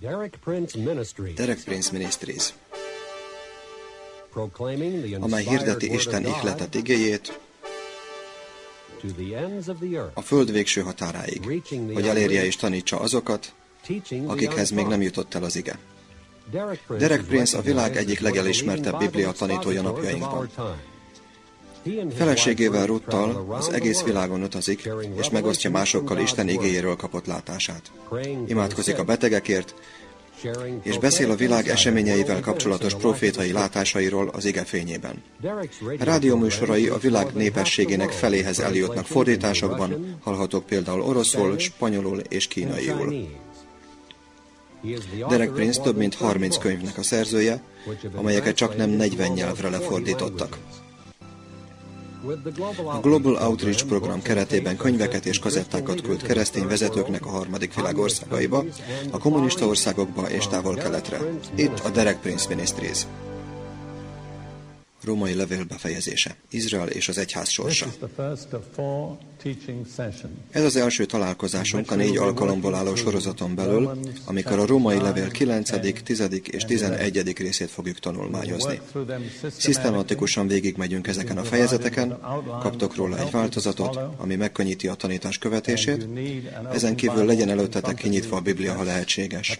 Derek Prince Ministries, Derek Prince Ministries, amely hirdeti Isten of God ihletet igéjét a föld végső határáig, hogy elérje és tanítsa azokat, akikhez még nem jutott el az ige. Derek Prince, a világ egyik legelismertebb Biblia tanítója napjainkban. Feleségével Ruttal az egész világon utazik, és megosztja másokkal Isten igéjéről kapott látását. Imádkozik a betegekért, és beszél a világ eseményeivel kapcsolatos profétai látásairól az ige fényében. Radio Rádióműsorai a világ népességének feléhez eljutnak fordításokban, hallhatók például oroszul, spanyolul és kínaiul. Derek Prince több mint 30 30 books, könyvnek a szerzője, amelyeket csak nem translated 40 into nyelvre almost 40 lefordítottak. A Global Outreach program keretében könyveket és kazettákat küld keresztény vezetőknek a harmadik világ országaiba, a kommunista országokba és távol-keletre. Itt a. Derek Prince Ministries. Római levél befejezése. Izrael és az egyház sorsa. Ez az első találkozásunk a négy alkalomból álló sorozaton belül, amikor a római levél 9., 10. és 11. részét fogjuk tanulmányozni. Szisztematikusan végigmegyünk ezeken a fejezeteken, kaptok róla egy változatot, ami megkönnyíti a tanítás követését, ezen kívül legyen előttetek kinyitva a Biblia, ha lehetséges.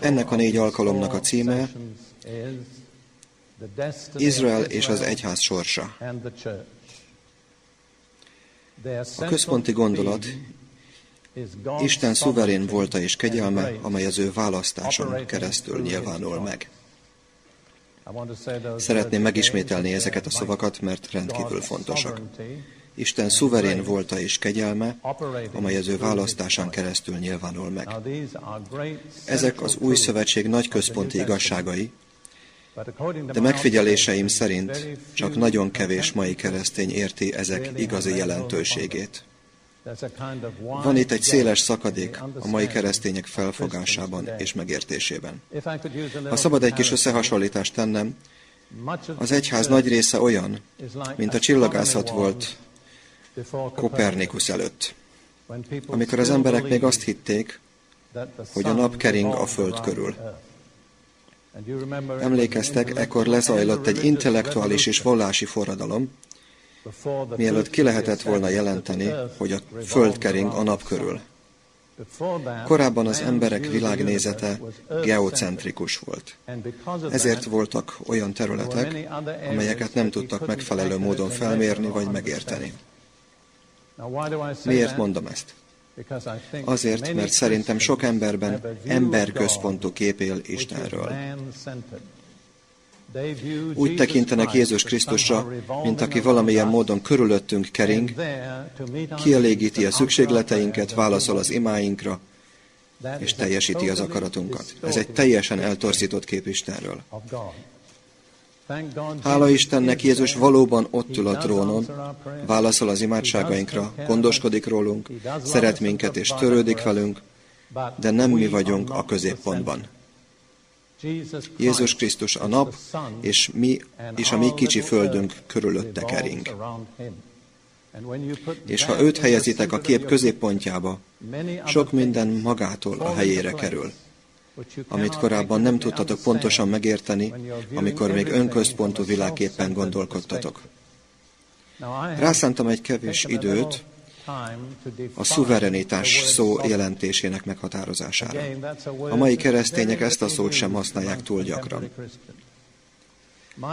Ennek a négy alkalomnak a címe Izrael és az egyház sorsa. A központi gondolat Isten szuverén volta és kegyelme, amely az ő választáson keresztül nyilvánul meg. Szeretném megismételni ezeket a szavakat, mert rendkívül fontosak. Isten szuverén volta és kegyelme, amely az ő választásán keresztül nyilvánul meg. Ezek az új szövetség nagy központi igazságai, de megfigyeléseim szerint csak nagyon kevés mai keresztény érti ezek igazi jelentőségét. Van itt egy széles szakadék a mai keresztények felfogásában és megértésében. Ha szabad egy kis összehasonlítást tennem, az egyház nagy része olyan, mint a csillagászat volt Kopernikus előtt, amikor az emberek még azt hitték, hogy a nap kering a föld körül. Emlékeztek, ekkor lezajlott egy intellektuális és vallási forradalom, mielőtt ki lehetett volna jelenteni, hogy a föld kering a nap körül. Korábban az emberek világnézete geocentrikus volt. Ezért voltak olyan területek, amelyeket nem tudtak megfelelő módon felmérni vagy megérteni. Miért mondom ezt? Azért, mert szerintem sok emberben emberközpontú kép él Istenről. Úgy tekintenek Jézus Krisztusra, mint aki valamilyen módon körülöttünk kering, kielégíti a szükségleteinket, válaszol az imáinkra, és teljesíti az akaratunkat. Ez egy teljesen eltorzított kép Istenről. Hála Istennek, Jézus valóban ott ül a trónon, válaszol az imádságainkra, gondoskodik rólunk, szeret minket és törődik velünk, de nem mi vagyunk a középpontban. Jézus Krisztus a nap, és mi és a mi kicsi földünk körülötte kering. És ha őt helyezitek a kép középpontjába, sok minden magától a helyére kerül, amit korábban nem tudtatok pontosan megérteni, amikor még önközpontú világképpen gondolkodtatok. Rászántam egy kevés időt a szuverenitás szó jelentésének meghatározására. A mai keresztények ezt a szót sem használják túl gyakran.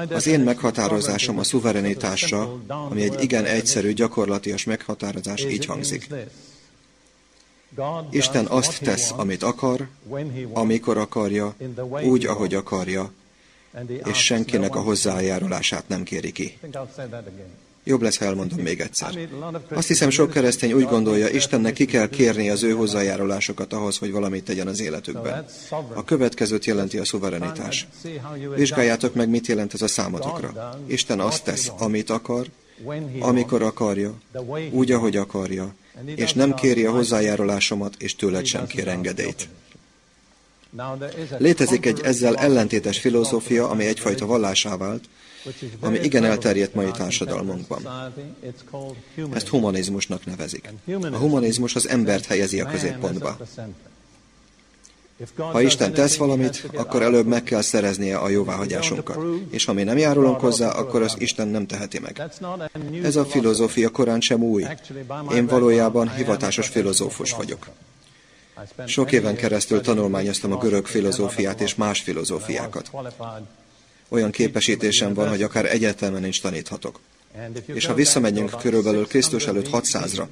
Az én meghatározásom a szuverenitásra, ami egy igen egyszerű, gyakorlatias meghatározás, így hangzik. Isten azt tesz, amit akar, amikor akarja, úgy, ahogy akarja, és senkinek a hozzájárulását nem kéri ki. Jobb lesz, ha elmondom még egyszer. Azt hiszem, sok keresztény úgy gondolja, Istennek ki kell kérni az ő hozzájárulásokat ahhoz, hogy valamit tegyen az életükben. A következőt jelenti a szuverenitás. Vizsgáljátok meg, mit jelent ez a számotokra. Isten azt tesz, amit akar, amikor akarja, úgy, ahogy akarja, és nem kéri a hozzájárulásomat, és tőled sem kér engedélyt. Létezik egy ezzel ellentétes filozófia, ami egyfajta vallásá vált, ami igen elterjedt mai társadalmunkban. Ezt humanizmusnak nevezik. A humanizmus az embert helyezi a középpontba. Ha Isten tesz valamit, akkor előbb meg kell szereznie a jóváhagyásunkat. És ha mi nem járulunk hozzá, akkor az Isten nem teheti meg. Ez a filozófia korán sem új. Én valójában hivatásos filozófus vagyok. Sok éven keresztül tanulmányoztam a görög filozófiát és más filozófiákat. Olyan képesítésem van, hogy akár egyetemen is taníthatok. És ha visszamegyünk körülbelül Krisztus előtt 600-ra,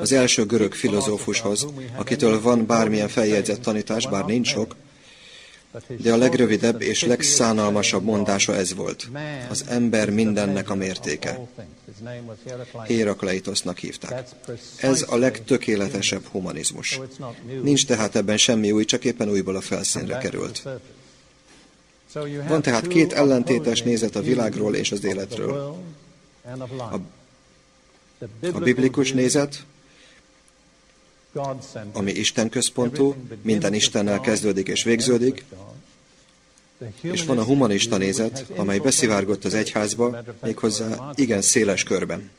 az első görög filozófushoz, akitől van bármilyen feljegyzett tanítás, bár nincs sok, de a legrövidebb és legszánalmasabb mondása ez volt. Az ember mindennek a mértéke. Hérakleitosnak hívták. Ez a legtökéletesebb humanizmus. Nincs tehát ebben semmi új, csak éppen újból a felszínre került. Van tehát két ellentétes nézet a világról és az életről. A, a biblikus nézet, ami Isten központú, minden Istennel kezdődik és végződik, és van a humanista nézet, amely beszivárgott az egyházba, méghozzá igen széles körben.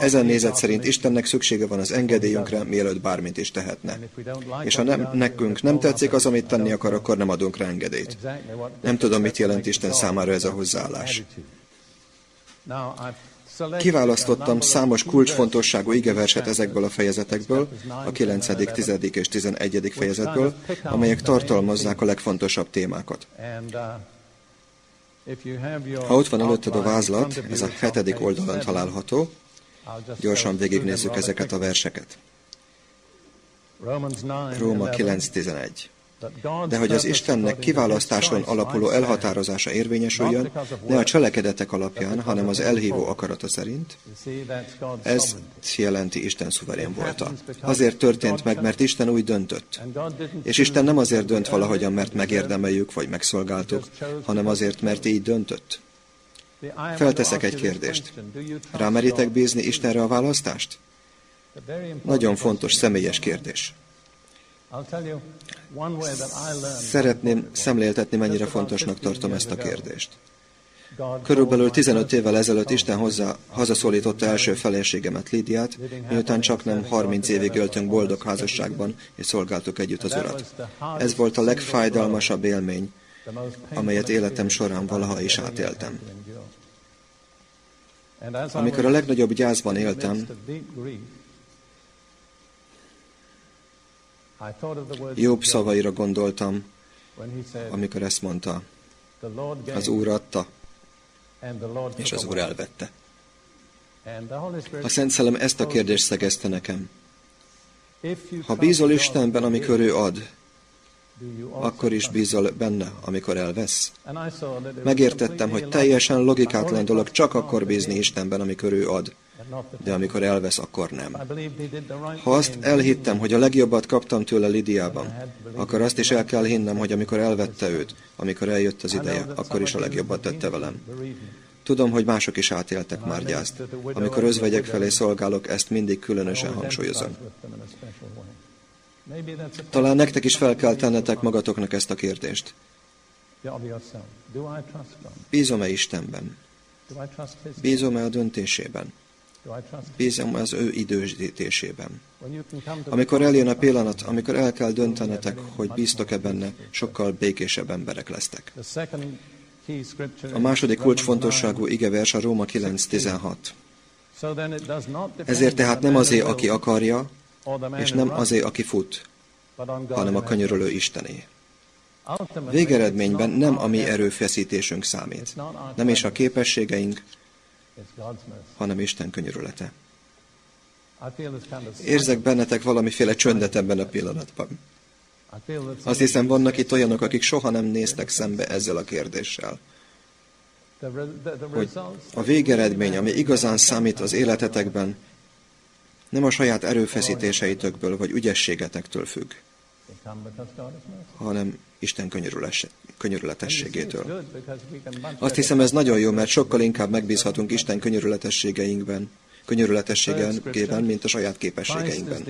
Ezen nézet szerint Istennek szüksége van az engedélyünkre, mielőtt bármit is tehetne. És ha nem, nekünk nem tetszik az, amit tenni akar, akkor nem adunk rá engedélyt. Nem tudom, mit jelent Isten számára ez a hozzáállás. Kiválasztottam számos kulcsfontosságú igeverset ezekből a fejezetekből, a 9., 10. és 11. fejezetből, amelyek tartalmazzák a legfontosabb témákat. Ha ott van előtted a vázlat, ez a hetedik oldalon található, gyorsan végignézzük ezeket a verseket. Róma 9.11 de hogy az Istennek kiválasztáson alapuló elhatározása érvényesüljön, ne a cselekedetek alapján, hanem az elhívó akarata szerint, ez jelenti Isten szuverén volta. Azért történt meg, mert Isten úgy döntött. És Isten nem azért dönt valahogyan, mert megérdemeljük, vagy megszolgáltuk, hanem azért, mert így döntött. Felteszek egy kérdést. Rámeritek bízni Istenre a választást? Nagyon fontos, személyes kérdés. Szeretném szemléltetni, mennyire fontosnak tartom ezt a kérdést. Körülbelül 15 évvel ezelőtt Isten hozzá, hazaszólította első feleségemet, Lídiát, miután csak nem 30 évig öltünk boldog házasságban, és szolgáltuk együtt az Urat. Ez volt a legfájdalmasabb élmény, amelyet életem során valaha is átéltem. Amikor a legnagyobb gyászban éltem, Jobb szavaira gondoltam, amikor ezt mondta. Az Úr adta, és az Úr elvette. A Szent Szellem ezt a kérdést szegezte nekem. Ha bízol Istenben, amikor ő ad, akkor is bízol benne, amikor elvesz. Megértettem, hogy teljesen logikátlan dolog csak akkor bízni Istenben, amikor ő ad de amikor elvesz, akkor nem. Ha azt elhittem, hogy a legjobbat kaptam tőle Lidiában, akkor azt is el kell hinnem, hogy amikor elvette őt, amikor eljött az ideje, akkor is a legjobbat tette velem. Tudom, hogy mások is átéltek már gyászt. Amikor özvegyek felé szolgálok, ezt mindig különösen hangsúlyozom. Talán nektek is fel kell tennetek magatoknak ezt a kérdést. Bízom-e Istenben? Bízom-e a döntésében? Bízom az ő időzítésében. Amikor eljön a pillanat, amikor el kell döntenetek, hogy bíztok-e benne, sokkal békésebb emberek lesztek. A második kulcsfontosságú igevers a Róma 9.16. Ezért tehát nem azé, aki akarja, és nem azé, aki fut, hanem a könyörülő Istené. Végeredményben nem a mi erőfeszítésünk számít, nem is a képességeink, hanem Isten könyörülete. Érzek bennetek valamiféle csöndet ebben a pillanatban. Azt hiszem, vannak itt olyanok, akik soha nem néztek szembe ezzel a kérdéssel. Hogy a végeredmény, ami igazán számít az életetekben, nem a saját erőfeszítéseitökből vagy ügyességetektől függ, hanem Isten könyörületességétől. Azt hiszem, ez nagyon jó, mert sokkal inkább megbízhatunk Isten könyörületességeinkben, könyörületességében, mint a saját képességeinkben.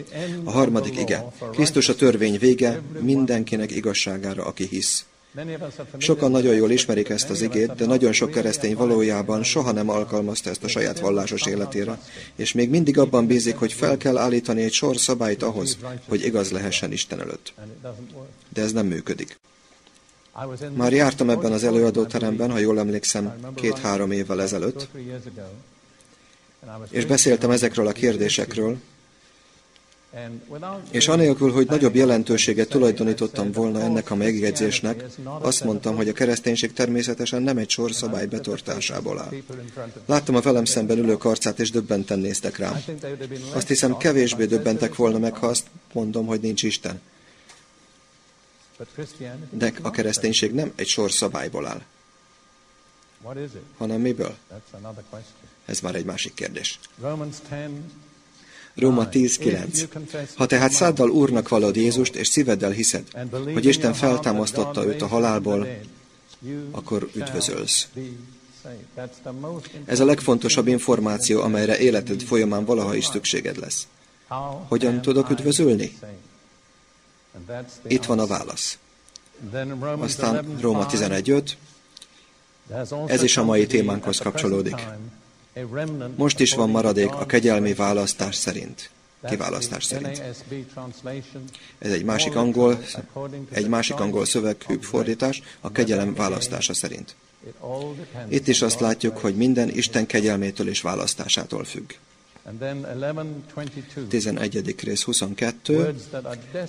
A harmadik ige. Krisztus a törvény vége mindenkinek igazságára, aki hisz. Sokan nagyon jól ismerik ezt az igét, de nagyon sok keresztény valójában soha nem alkalmazta ezt a saját vallásos életére, és még mindig abban bízik, hogy fel kell állítani egy sor szabályt ahhoz, hogy igaz lehessen Isten előtt. De ez nem működik. Már jártam ebben az előadóteremben, ha jól emlékszem, két-három évvel ezelőtt, és beszéltem ezekről a kérdésekről, és anélkül, hogy nagyobb jelentőséget tulajdonítottam volna ennek a megjegyzésnek, azt mondtam, hogy a kereszténység természetesen nem egy sor szabály betartásából áll. Láttam a velem szemben ülők arcát, és döbbenten néztek rám. Azt hiszem, kevésbé döbbentek volna meg, ha azt mondom, hogy nincs Isten. De a kereszténység nem egy sor szabályból áll, hanem miből? Ez már egy másik kérdés. Róma 10.9. Ha tehát száddal Úrnak vallod Jézust, és szíveddel hiszed, hogy Isten feltámasztotta őt a halálból, akkor üdvözölsz. Ez a legfontosabb információ, amelyre életed folyamán valaha is szükséged lesz. Hogyan tudok üdvözölni? Itt van a válasz. Aztán Róma 11.5. Ez is a mai témánkhoz kapcsolódik. Most is van maradék a kegyelmi választás szerint. Kiválasztás szerint. Ez egy másik angol, egy másik angol szöveghű fordítás, a kegyelem választása szerint. Itt is azt látjuk, hogy minden Isten kegyelmétől és választásától függ. 11. rész 22.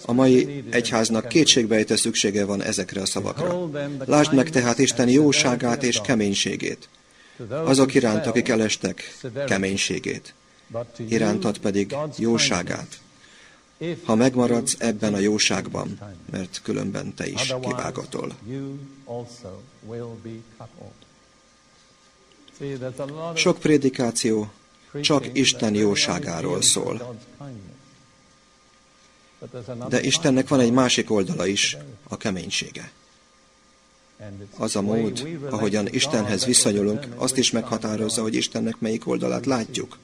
A mai egyháznak kétségbejtő szüksége van ezekre a szavakra. Lásd meg tehát Isten jóságát és keménységét azok iránt, akik elestek keménységét, irántad pedig jóságát, ha megmaradsz ebben a jóságban, mert különben te is kivágatol. Sok prédikáció csak Isten jóságáról szól. De Istennek van egy másik oldala is, a keménysége. Az a mód, ahogyan Istenhez viszonyulunk, azt is meghatározza, hogy Istennek melyik oldalát látjuk.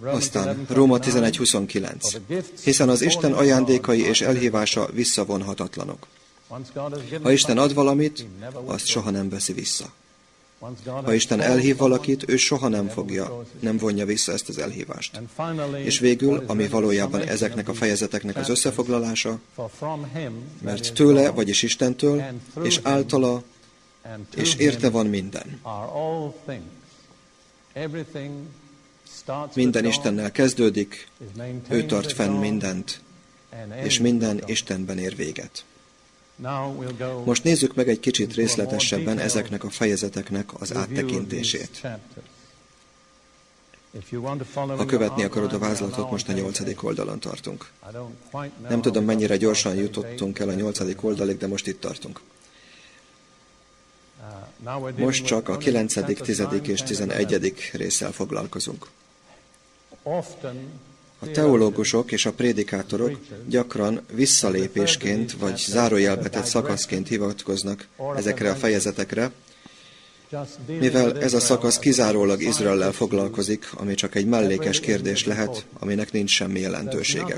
Aztán Róma 11.29. Hiszen az Isten ajándékai és elhívása visszavonhatatlanok. Ha Isten ad valamit, azt soha nem veszi vissza. Ha Isten elhív valakit, ő soha nem fogja, nem vonja vissza ezt az elhívást. És végül, ami valójában ezeknek a fejezeteknek az összefoglalása, mert tőle, vagyis Istentől, és általa, és érte van minden. Minden Istennel kezdődik, ő tart fenn mindent, és minden Istenben ér véget. Most nézzük meg egy kicsit részletesebben ezeknek a fejezeteknek az áttekintését. Ha követni akarod a vázlatot, most a nyolcadik oldalon tartunk. Nem tudom, mennyire gyorsan jutottunk el a nyolcadik oldalig, de most itt tartunk. Most csak a kilencedik, tizedik és tizenegyedik résszel foglalkozunk. A teológusok és a prédikátorok gyakran visszalépésként vagy zárójelbetett szakaszként hivatkoznak ezekre a fejezetekre, mivel ez a szakasz kizárólag Izraellel foglalkozik, ami csak egy mellékes kérdés lehet, aminek nincs semmi jelentősége.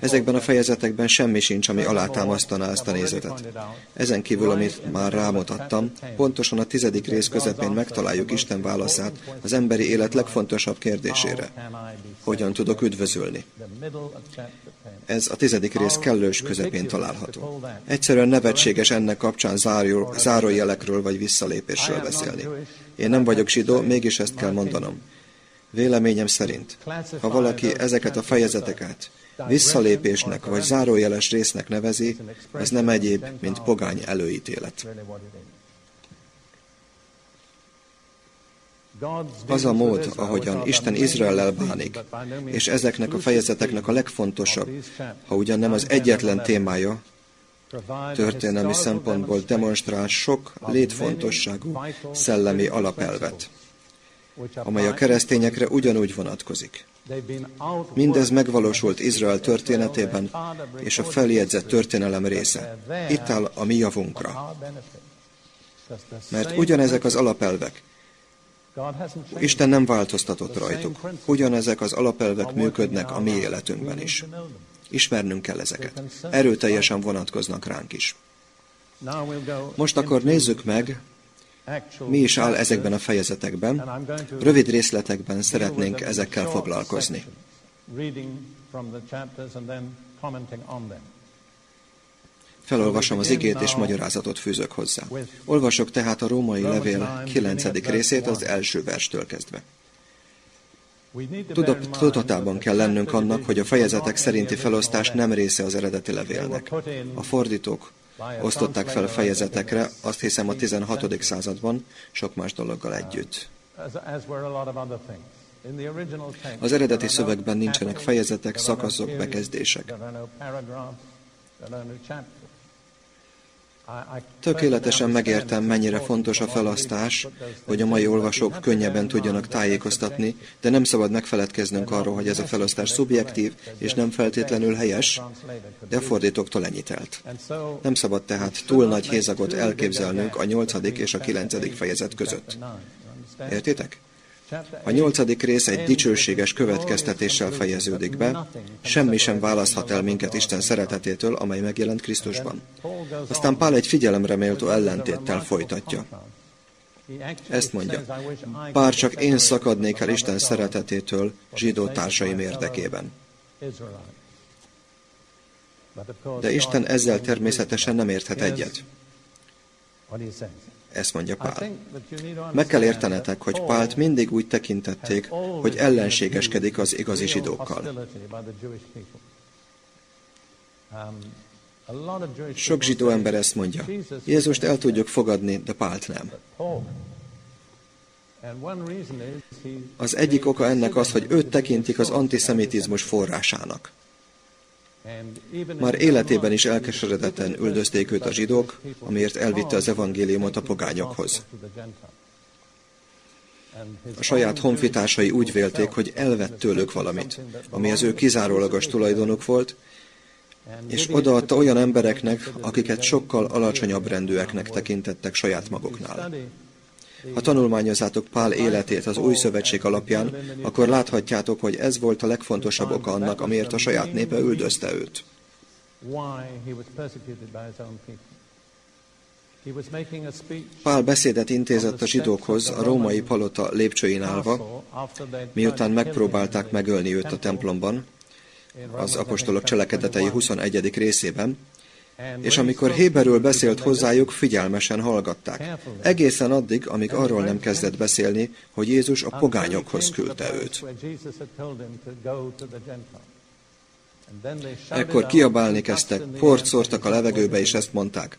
Ezekben a fejezetekben semmi sincs, ami alátámasztaná ezt a nézetet. Ezen kívül, amit már rámutattam, pontosan a tizedik rész közepén megtaláljuk Isten válaszát az emberi élet legfontosabb kérdésére. Hogyan tudok üdvözölni? Ez a tizedik rész kellős közepén található. Egyszerűen nevetséges ennek kapcsán záró, zárójelekről vagy visszalépésről beszélni. Én nem vagyok zsidó, mégis ezt kell mondanom. Véleményem szerint, ha valaki ezeket a fejezeteket visszalépésnek vagy zárójeles résznek nevezi, ez nem egyéb, mint pogány előítélet. Az a mód, ahogyan Isten Izraellel bánik, és ezeknek a fejezeteknek a legfontosabb, ha ugyan nem az egyetlen témája, történelmi szempontból demonstrál sok létfontosságú szellemi alapelvet, amely a keresztényekre ugyanúgy vonatkozik. Mindez megvalósult Izrael történetében, és a feljegyzett történelem része. Itt áll a mi javunkra. Mert ugyanezek az alapelvek, Isten nem változtatott rajtuk. Ugyanezek az alapelvek működnek a mi életünkben is. Ismernünk kell ezeket. Erőteljesen vonatkoznak ránk is. Most akkor nézzük meg, mi is áll ezekben a fejezetekben. Rövid részletekben szeretnénk ezekkel foglalkozni. Felolvasom az igét és magyarázatot fűzök hozzá. Olvasok tehát a római levél 9. részét az első verstől kezdve. Tudatában kell lennünk annak, hogy a fejezetek szerinti felosztás nem része az eredeti levélnek. A fordítók osztották fel fejezetekre, azt hiszem a 16. században, sok más dologgal együtt. Az eredeti szövegben nincsenek fejezetek, szakaszok, bekezdések. Tökéletesen megértem, mennyire fontos a felasztás, hogy a mai olvasók könnyebben tudjanak tájékoztatni, de nem szabad megfeledkeznünk arról, hogy ez a felosztás szubjektív és nem feltétlenül helyes, de a fordítóktól ennyit elт. Nem szabad tehát túl nagy hézagot elképzelnünk a nyolcadik és a kilencedik fejezet között. Értitek? A nyolcadik rész egy dicsőséges következtetéssel fejeződik be, semmi sem választhat el minket Isten szeretetétől, amely megjelent Krisztusban. Aztán Pál egy figyelemre méltó ellentéttel folytatja. Ezt mondja, bár csak én szakadnék el Isten szeretetétől zsidó társaim érdekében. De Isten ezzel természetesen nem érthet egyet. Ezt mondja Pál. Meg kell értenetek, hogy Pált mindig úgy tekintették, hogy ellenségeskedik az igazi zsidókkal. Sok zsidó ember ezt mondja. Jézust el tudjuk fogadni, de Pált nem. Az egyik oka ennek az, hogy őt tekintik az antiszemitizmus forrásának. Már életében is elkeseredetten üldözték őt a zsidók, amiért elvitte az evangéliumot a pogányokhoz. A saját honfitársai úgy vélték, hogy elvett tőlük valamit, ami az ő kizárólagos tulajdonuk volt, és odaadta olyan embereknek, akiket sokkal alacsonyabb rendűeknek tekintettek saját maguknál. Ha tanulmányozátok Pál életét az új szövetség alapján, akkor láthatjátok, hogy ez volt a legfontosabb oka annak, amiért a saját népe üldözte őt. Pál beszédet intézett a zsidókhoz a római palota lépcsőjén állva, miután megpróbálták megölni őt a templomban, az apostolok cselekedetei 21. részében, és amikor Héberül beszélt hozzájuk, figyelmesen hallgatták. Egészen addig, amíg arról nem kezdett beszélni, hogy Jézus a pogányokhoz küldte őt. Ekkor kiabálni kezdtek, port szórtak a levegőbe, és ezt mondták.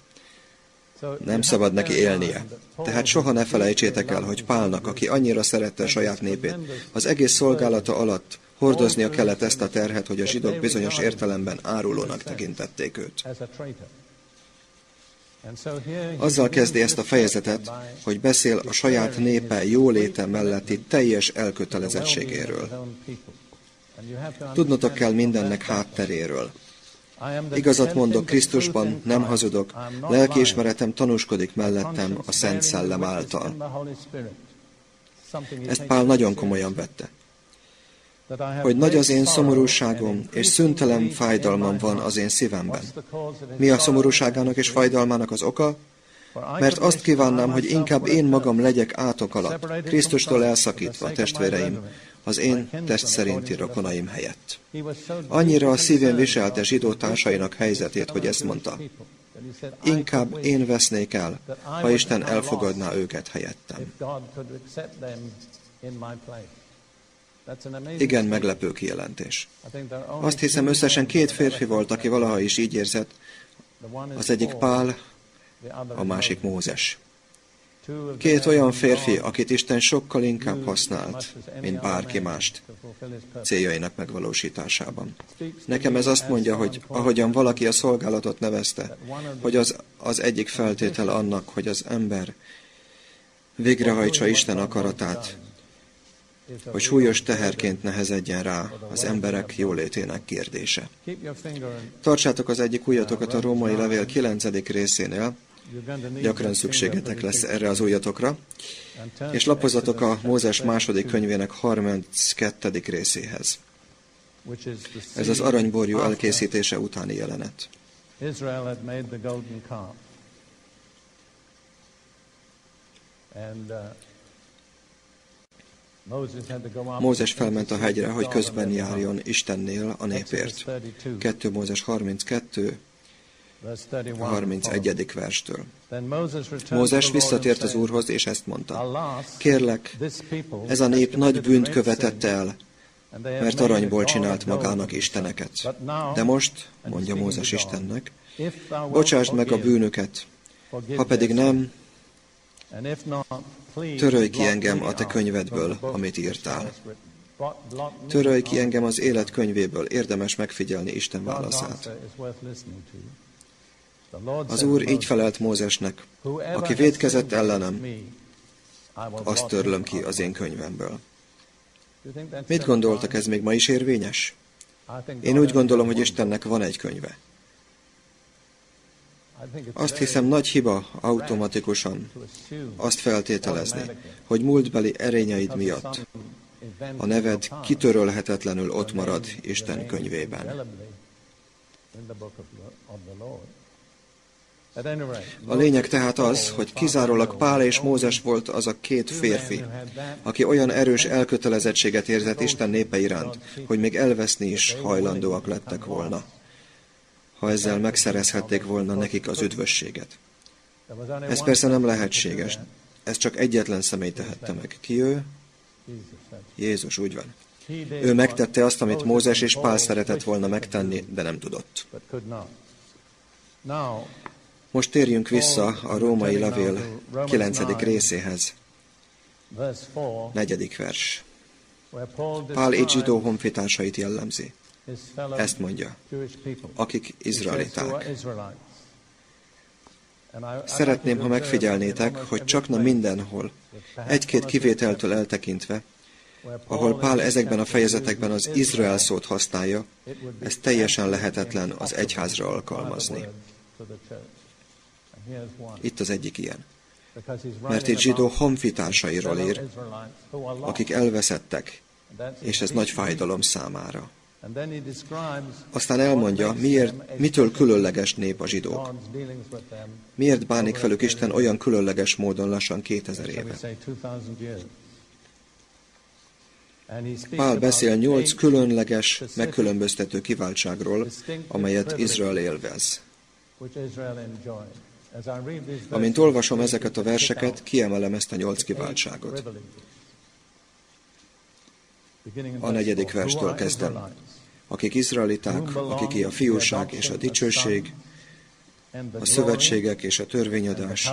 Nem szabad neki élnie. Tehát soha ne felejtsétek el, hogy Pálnak, aki annyira szerette a saját népét, az egész szolgálata alatt Hordoznia kellett ezt a terhet, hogy a zsidók bizonyos értelemben árulónak tekintették őt. Azzal kezdi ezt a fejezetet, hogy beszél a saját népe jóléte melletti teljes elkötelezettségéről. Tudnotok kell mindennek hátteréről. Igazat mondok Krisztusban, nem hazudok, lelkiismeretem tanúskodik mellettem a Szent Szellem által. Ezt Pál nagyon komolyan vette hogy nagy az én szomorúságom, és szüntelen fájdalmam van az én szívemben. Mi a szomorúságának és fájdalmának az oka? Mert azt kívánnám, hogy inkább én magam legyek átok alatt, Krisztustól elszakítva, testvéreim, az én test szerinti rokonaim helyett. Annyira a szívén viselte zsidó társainak helyzetét, hogy ezt mondta. Inkább én vesznék el, ha Isten elfogadná őket helyettem. Igen, meglepő kijelentés. Azt hiszem, összesen két férfi volt, aki valaha is így érzett. Az egyik Pál, a másik Mózes. Két olyan férfi, akit Isten sokkal inkább használt, mint bárki mást céljainak megvalósításában. Nekem ez azt mondja, hogy ahogyan valaki a szolgálatot nevezte, hogy az, az egyik feltétel annak, hogy az ember végrehajtsa Isten akaratát, hogy súlyos teherként nehezedjen rá az emberek jólétének kérdése. Tartsátok az egyik ujjatokat a római levél 9. részénél, gyakran szükségetek lesz erre az ujjatokra, és lapozatok a Mózes második könyvének 32. részéhez. Ez az aranyborjú elkészítése utáni jelenet. And uh, Mózes felment a hegyre, hogy közben járjon Istennél a népért. 2 Mózes 32, 31. verstől. Mózes visszatért az Úrhoz, és ezt mondta. Kérlek, ez a nép nagy bűnt követett el, mert aranyból csinált magának isteneket. De most, mondja Mózes Istennek, bocsásd meg a bűnöket, ha pedig nem, Törölj ki engem a te könyvedből, amit írtál. Törölj ki engem az élet könyvéből, érdemes megfigyelni Isten válaszát. Az Úr így felelt Mózesnek, aki védkezett ellenem, azt törlöm ki az én könyvemből. Mit gondoltak, ez még ma is érvényes? Én úgy gondolom, hogy Istennek van egy könyve. Azt hiszem nagy hiba automatikusan azt feltételezni, hogy múltbeli erényeid miatt a neved kitörölhetetlenül ott marad Isten könyvében. A lényeg tehát az, hogy kizárólag Pál és Mózes volt az a két férfi, aki olyan erős elkötelezettséget érzett Isten népe iránt, hogy még elveszni is hajlandóak lettek volna ha ezzel megszerezhették volna nekik az üdvösséget. Ez persze nem lehetséges. Ez csak egyetlen személy tehette meg. Ki ő? Jézus, úgy van. Ő megtette azt, amit Mózes és Pál szeretett volna megtenni, de nem tudott. Most térjünk vissza a római levél 9. részéhez. Negyedik vers. Pál egy zsidó honfitársait jellemzi. Ezt mondja, akik izraeliták. Szeretném, ha megfigyelnétek, hogy csak nem mindenhol, egy-két kivételtől eltekintve, ahol Pál ezekben a fejezetekben az Izrael szót használja, ez teljesen lehetetlen az egyházra alkalmazni. Itt az egyik ilyen. Mert itt zsidó honfitársairól ír, akik elveszettek, és ez nagy fájdalom számára. Aztán elmondja, miért, mitől különleges nép a zsidók. Miért bánik velük Isten olyan különleges módon lassan 2000 éve. Pál beszél nyolc különleges, megkülönböztető kiváltságról, amelyet Izrael élvez. Amint olvasom ezeket a verseket, kiemelem ezt a nyolc kiváltságot. A negyedik verstől kezdem. Akik izraeliták, akiké a fiúság és a dicsőség, a szövetségek és a törvényadás,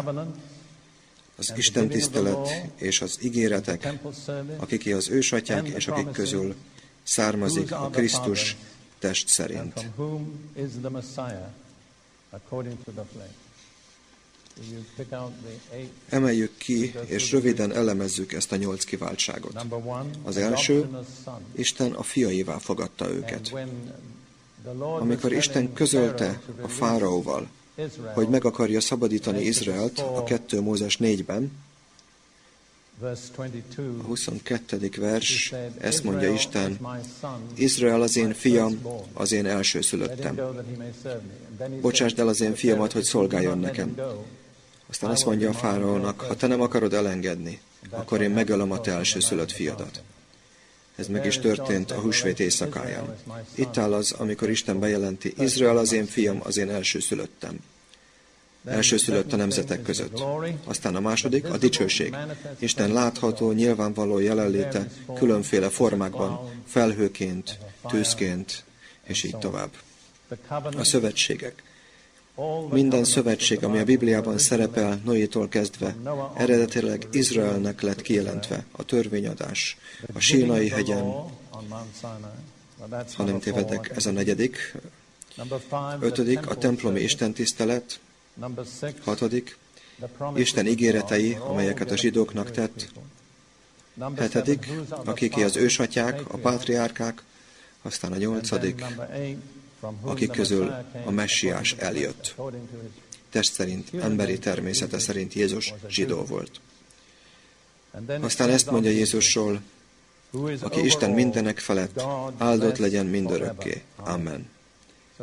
az Isten tisztelet és az ígéretek, akiké az ősatyák és akik közül származik a Krisztus test szerint. Emeljük ki, és röviden elemezzük ezt a nyolc kiváltságot. Az első, Isten a fiaivá fogadta őket. Amikor Isten közölte a fáraóval, hogy meg akarja szabadítani Izraelt a 2 Mózes 4-ben, a 22. vers, ezt mondja Isten, Izrael az én fiam, az én elsőszülöttem. Bocsásd el az én fiamat, hogy szolgáljon nekem. Aztán azt mondja a fáraónak, ha te nem akarod elengedni, akkor én megölöm a te elsőszülött fiadat. Ez meg is történt a húsvét éjszakáján. Itt áll az, amikor Isten bejelenti, Izrael az én fiam, az én elsőszülöttem. Elsőszülött a nemzetek között. Aztán a második, a dicsőség. Isten látható, nyilvánvaló jelenléte különféle formákban, felhőként, tűzként, és így tovább. A szövetségek. Minden szövetség, ami a Bibliában szerepel, Noétól kezdve, eredetileg Izraelnek lett kijelentve, a törvényadás, a Sínai hegyen, ha nem tévedek, ez a negyedik, ötödik, a templomi istentisztelet, hatodik, Isten ígéretei, amelyeket a zsidóknak tett, hetedik, akiké az ősatyák, a pátriárkák, aztán a nyolcadik, akik közül a messiás eljött. Test szerint, emberi természete szerint Jézus zsidó volt. Aztán ezt mondja Jézusról, aki Isten mindenek felett, áldott legyen mindörökké. Amen.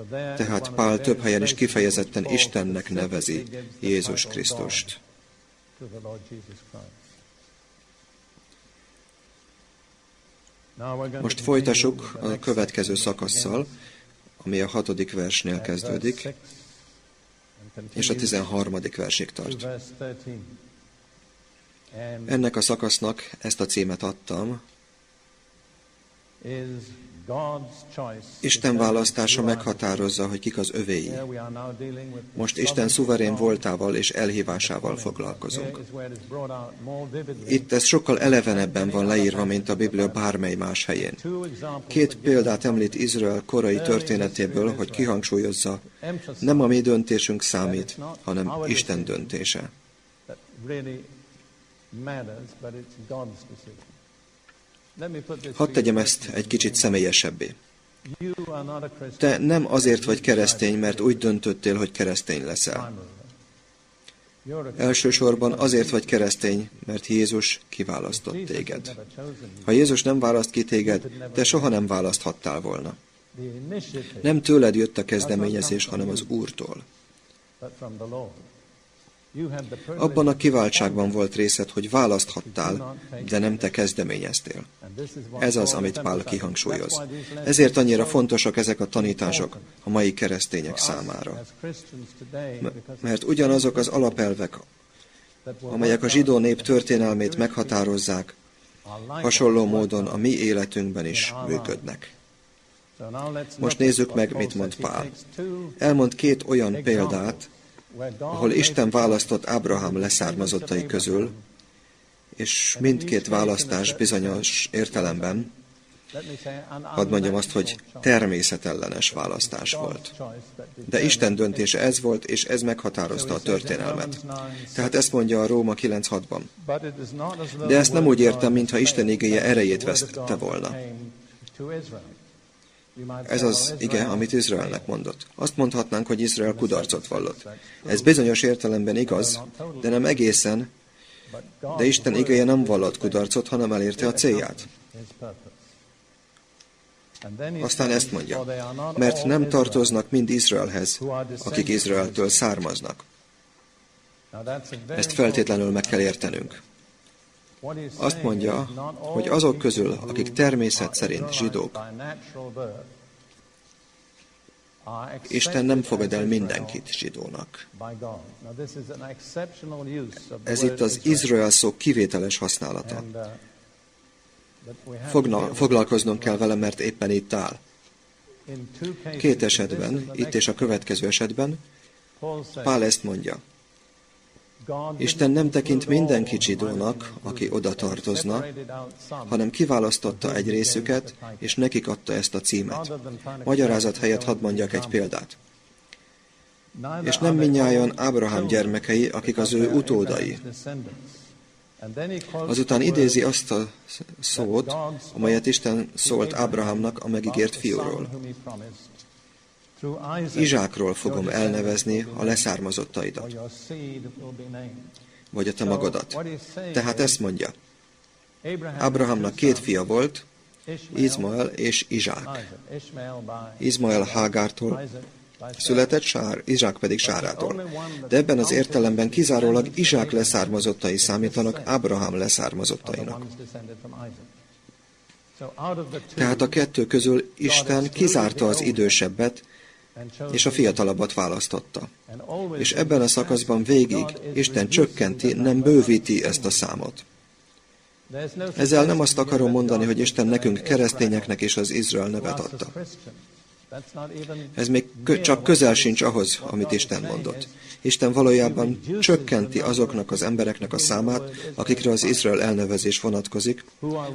Tehát Pál több helyen is kifejezetten Istennek nevezi Jézus Krisztust. Most folytassuk a következő szakasszal, ami a hatodik versnél kezdődik, és a tizenharmadik versig tart. Ennek a szakasznak ezt a címet adtam, Isten választása meghatározza, hogy kik az övéi. Most Isten szuverén voltával és elhívásával foglalkozunk. Itt ez sokkal elevenebben van leírva, mint a Biblia bármely más helyén. Két példát említ Izrael korai történetéből, hogy kihangsúlyozza, nem a mi döntésünk számít, hanem Isten döntése. Hadd tegyem ezt egy kicsit személyesebbé. Te nem azért vagy keresztény, mert úgy döntöttél, hogy keresztény leszel. Elsősorban azért vagy keresztény, mert Jézus kiválasztott téged. Ha Jézus nem választ ki téged, te soha nem választhattál volna. Nem tőled jött a kezdeményezés, hanem az Úrtól. Abban a kiváltságban volt részed, hogy választhattál, de nem te kezdeményeztél. Ez az, amit Pál kihangsúlyoz. Ezért annyira fontosak ezek a tanítások a mai keresztények számára. Mert ugyanazok az alapelvek, amelyek a zsidó nép történelmét meghatározzák, hasonló módon a mi életünkben is működnek. Most nézzük meg, mit mond Pál. Elmond két olyan példát, ahol Isten választott Ábrahám leszármazottai közül, és mindkét választás bizonyos értelemben, hadd mondjam azt, hogy természetellenes választás volt. De Isten döntése ez volt, és ez meghatározta a történelmet. Tehát ezt mondja a Róma 9.6-ban. De ezt nem úgy értem, mintha Isten igéje erejét vesztette volna. Ez az ige, amit Izraelnek mondott. Azt mondhatnánk, hogy Izrael kudarcot vallott. Ez bizonyos értelemben igaz, de nem egészen, de Isten igéje nem vallott kudarcot, hanem elérte a célját. Aztán ezt mondja, mert nem tartoznak mind Izraelhez, akik Izraeltől származnak. Ezt feltétlenül meg kell értenünk. Azt mondja, hogy azok közül, akik természet szerint zsidók, Isten nem fogad el mindenkit zsidónak. Ez itt az Izrael szó kivételes használata. Fogna, foglalkoznunk kell vele, mert éppen itt áll. Két esetben, itt és a következő esetben, Pál ezt mondja. Isten nem tekint mindenki zsidónak, aki oda tartozna, hanem kiválasztotta egy részüket, és nekik adta ezt a címet. Magyarázat helyett hadd mondjak egy példát. És nem minnyáján Ábrahám gyermekei, akik az ő utódai. Azután idézi azt a szót, amelyet Isten szólt Ábrahámnak a megígért fiúról. Izsákról fogom elnevezni a leszármazottaidat, vagy a te magadat. Tehát ezt mondja. Abrahamnak két fia volt, Izmael és Izsák. Izmael Hágártól született, Sár, Izsák pedig Sárától. De ebben az értelemben kizárólag Izsák leszármazottai számítanak Abraham leszármazottainak. Tehát a kettő közül Isten kizárta az idősebbet, és a fiatalabbat választotta. És ebben a szakaszban végig Isten csökkenti, nem bővíti ezt a számot. Ezzel nem azt akarom mondani, hogy Isten nekünk keresztényeknek is az Izrael nevet adta. Ez még kö- csak közel sincs ahhoz, amit Isten mondott. Isten valójában csökkenti azoknak az embereknek a számát, akikre az Izrael elnevezés vonatkozik,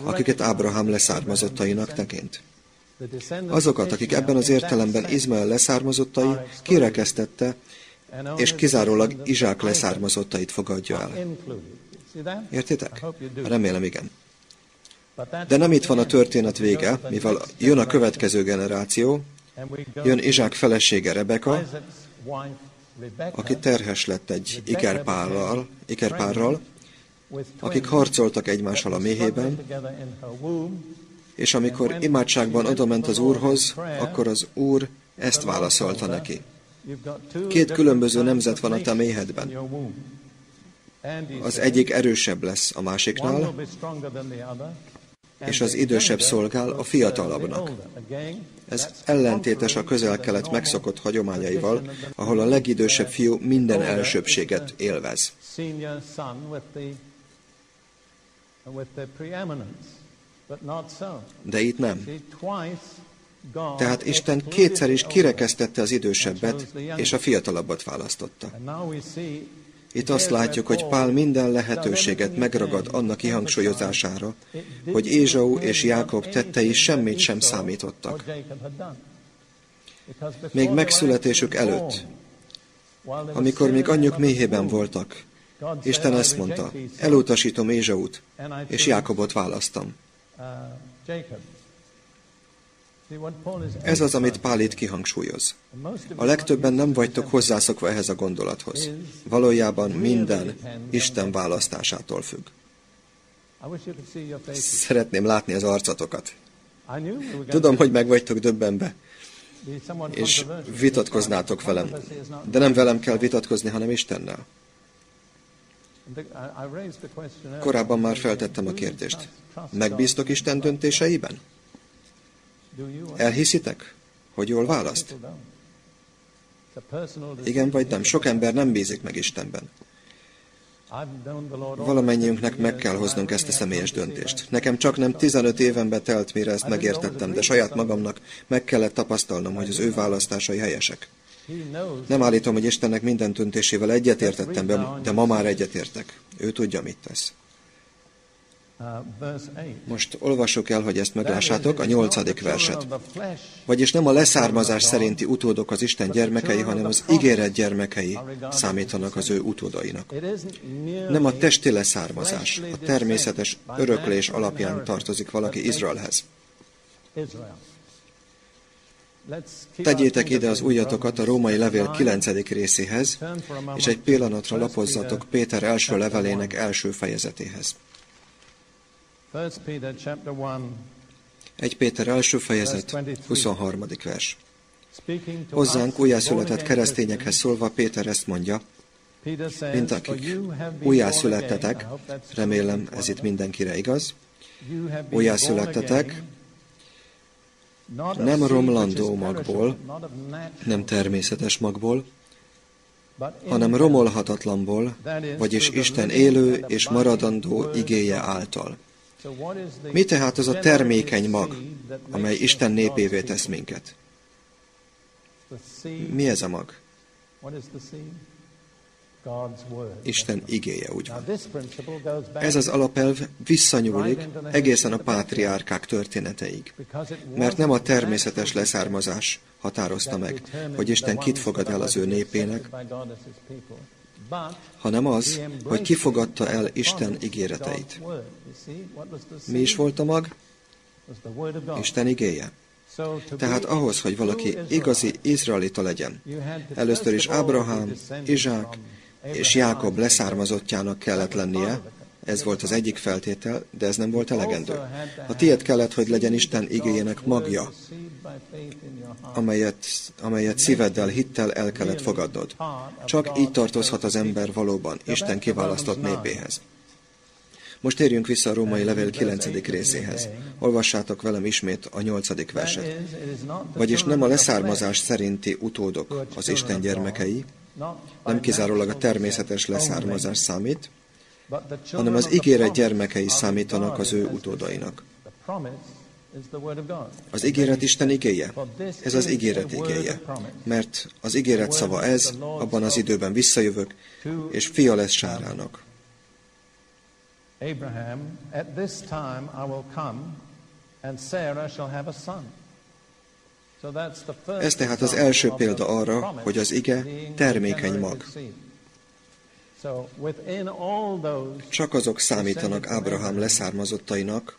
akiket Ábrahám leszármazottainak tekint. Azokat, akik ebben az értelemben Izmael leszármazottai, kirekesztette, és kizárólag Izsák leszármazottait fogadja el. Értitek? Remélem, igen. De nem itt van a történet vége, mivel jön a következő generáció, jön Izsák felesége Rebeka, aki terhes lett egy ikerpárral, ikerpárral akik harcoltak egymással a méhében, és amikor imádságban odament az Úrhoz, akkor az Úr ezt válaszolta neki. Két különböző nemzet van a te méhedben. Az egyik erősebb lesz a másiknál, és az idősebb szolgál a fiatalabbnak. Ez ellentétes a közel-kelet megszokott hagyományaival, ahol a legidősebb fiú minden elsőbséget élvez. De itt nem. Tehát Isten kétszer is kirekesztette az idősebbet, és a fiatalabbat választotta. Itt azt látjuk, hogy Pál minden lehetőséget megragad annak kihangsúlyozására, hogy Ézsau és Jákob tettei semmit sem számítottak. Még megszületésük előtt, amikor még anyjuk méhében voltak, Isten ezt mondta, elutasítom Ézsaut, és Jákobot választom. Ez az, amit Pál itt kihangsúlyoz. A legtöbben nem vagytok hozzászokva ehhez a gondolathoz. Valójában minden Isten választásától függ. Szeretném látni az arcatokat. Tudom, hogy meg vagytok döbbenve, és vitatkoznátok velem. De nem velem kell vitatkozni, hanem Istennel. Korábban már feltettem a kérdést. Megbíztok Isten döntéseiben? Elhiszitek, hogy jól választ? Igen vagy nem. Sok ember nem bízik meg Istenben. Valamennyiünknek meg kell hoznunk ezt a személyes döntést. Nekem csak nem 15 évenbe telt, mire ezt megértettem, de saját magamnak meg kellett tapasztalnom, hogy az ő választásai helyesek. Nem állítom, hogy Istennek minden döntésével egyetértettem, de ma már egyetértek. Ő tudja, mit tesz. Most olvassuk el, hogy ezt meglássátok, a nyolcadik verset. Vagyis nem a leszármazás szerinti utódok az Isten gyermekei, hanem az ígéret gyermekei számítanak az ő utódainak. Nem a testi leszármazás, a természetes öröklés alapján tartozik valaki Izraelhez. Tegyétek ide az ujjatokat a római levél 9. részéhez, és egy pillanatra lapozzatok Péter első levelének első fejezetéhez. 1 Péter első fejezet, 23. vers. Hozzánk újjászületett keresztényekhez szólva Péter ezt mondja, mint akik újjászülettetek, remélem ez itt mindenkire igaz, újjászülettetek, nem romlandó magból, nem természetes magból, hanem romolhatatlanból, vagyis Isten élő és maradandó igéje által. Mi tehát az a termékeny mag, amely Isten népévé tesz minket? Mi ez a mag? Isten igéje, úgy van. Ez az alapelv visszanyúlik egészen a pátriárkák történeteig, mert nem a természetes leszármazás határozta meg, hogy Isten kit fogad el az ő népének, hanem az, hogy kifogadta el Isten ígéreteit. Mi is volt a mag? Isten igéje. Tehát ahhoz, hogy valaki igazi izraelita legyen, először is Ábrahám, Izsák és Jákob leszármazottjának kellett lennie, ez volt az egyik feltétel, de ez nem volt elegendő. A tiéd kellett, hogy legyen Isten igényének magja, amelyet, amelyet szíveddel, hittel el kellett fogadnod. Csak így tartozhat az ember valóban Isten kiválasztott népéhez. Most térjünk vissza a római levél 9. részéhez. Olvassátok velem ismét a 8. verset. Vagyis nem a leszármazás szerinti utódok az Isten gyermekei, nem kizárólag a természetes leszármazás számít, hanem az ígéret gyermekei számítanak az ő utódainak. Az ígéret Isten igéje? Ez az ígéret igéje. Mert az ígéret szava ez, abban az időben visszajövök, és fia lesz Sárának. Abraham, at this time I will come, and Sarah shall have a son. Ez tehát az első példa arra, hogy az ige termékeny mag. Csak azok számítanak Ábrahám leszármazottainak,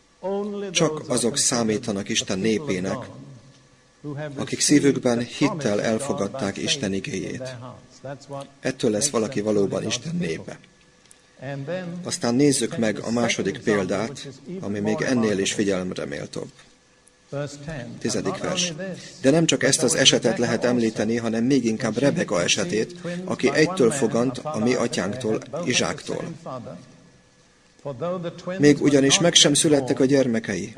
csak azok számítanak Isten népének, akik szívükben hittel elfogadták Isten igéjét. Ettől lesz valaki valóban Isten népe. Aztán nézzük meg a második példát, ami még ennél is figyelemre méltóbb. Verse 10. Tizedik vers. De nem csak ezt az esetet lehet említeni, hanem még inkább Rebeka esetét, aki egytől fogant a mi atyánktól, Izsáktól. Még ugyanis meg sem születtek a gyermekei,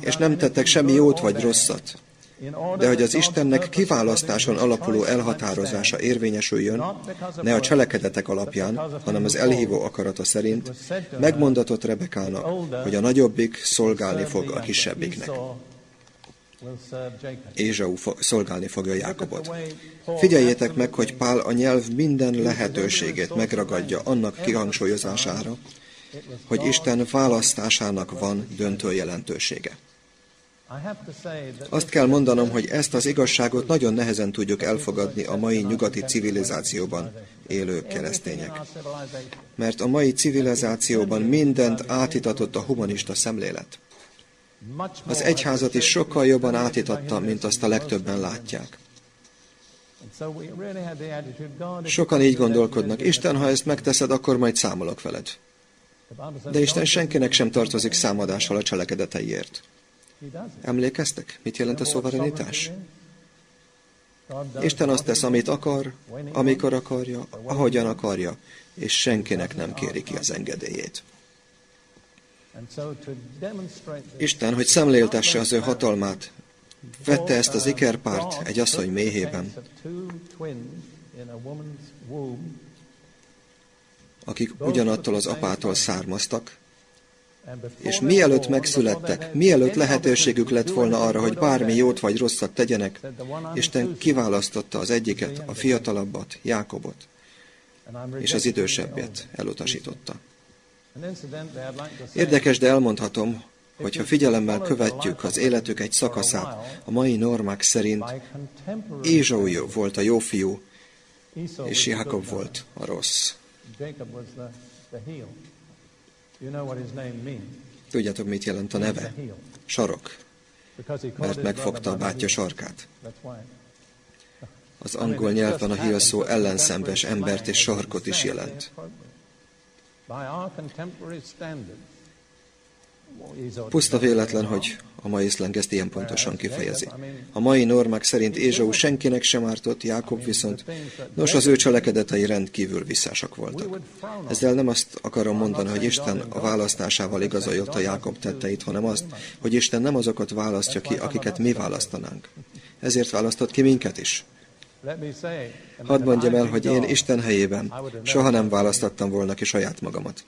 és nem tettek semmi jót vagy rosszat, de hogy az Istennek kiválasztáson alapuló elhatározása érvényesüljön, ne a cselekedetek alapján, hanem az elhívó akarata szerint, megmondatott Rebekának, hogy a nagyobbik szolgálni fog a kisebbiknek. Ézsau szolgálni fogja Jákobot. Figyeljétek meg, hogy Pál a nyelv minden lehetőségét megragadja annak kihangsúlyozására, hogy Isten választásának van döntő jelentősége. Azt kell mondanom, hogy ezt az igazságot nagyon nehezen tudjuk elfogadni a mai nyugati civilizációban élő keresztények. Mert a mai civilizációban mindent átitatott a humanista szemlélet. Az egyházat is sokkal jobban átitatta, mint azt a legtöbben látják. Sokan így gondolkodnak, Isten, ha ezt megteszed, akkor majd számolok veled. De Isten senkinek sem tartozik számadással a cselekedeteiért. Emlékeztek, mit jelent a szuverenitás? Isten azt tesz, amit akar, amikor akarja, ahogyan akarja, és senkinek nem kéri ki az engedélyét. Isten, hogy szemléltesse az ő hatalmát, vette ezt az ikerpárt egy asszony méhében, akik ugyanattól az apától származtak, és mielőtt megszülettek, mielőtt lehetőségük lett volna arra, hogy bármi jót vagy rosszat tegyenek, Isten kiválasztotta az egyiket, a fiatalabbat, Jákobot, és az idősebbet elutasította. Érdekes, de elmondhatom, hogy ha figyelemmel követjük az életük egy szakaszát, a mai normák szerint Ézsau volt a jó fiú, és Jákob volt a rossz. Tudjátok, mit jelent a neve? Sarok, mert megfogta a bátyja sarkát. Az angol nyelvben a heel szó embert és sarkot is jelent. Puszta véletlen, hogy a mai szleng ezt ilyen pontosan kifejezi. A mai normák szerint Ézsau senkinek sem ártott, Jákob viszont, nos, az ő cselekedetei rendkívül visszásak voltak. Ezzel nem azt akarom mondani, hogy Isten a választásával igazolta Jákob tetteit, hanem azt, hogy Isten nem azokat választja ki, akiket mi választanánk. Ezért választott ki minket is. Hadd mondjam el, hogy én Isten helyében soha nem választattam volna ki saját magamat.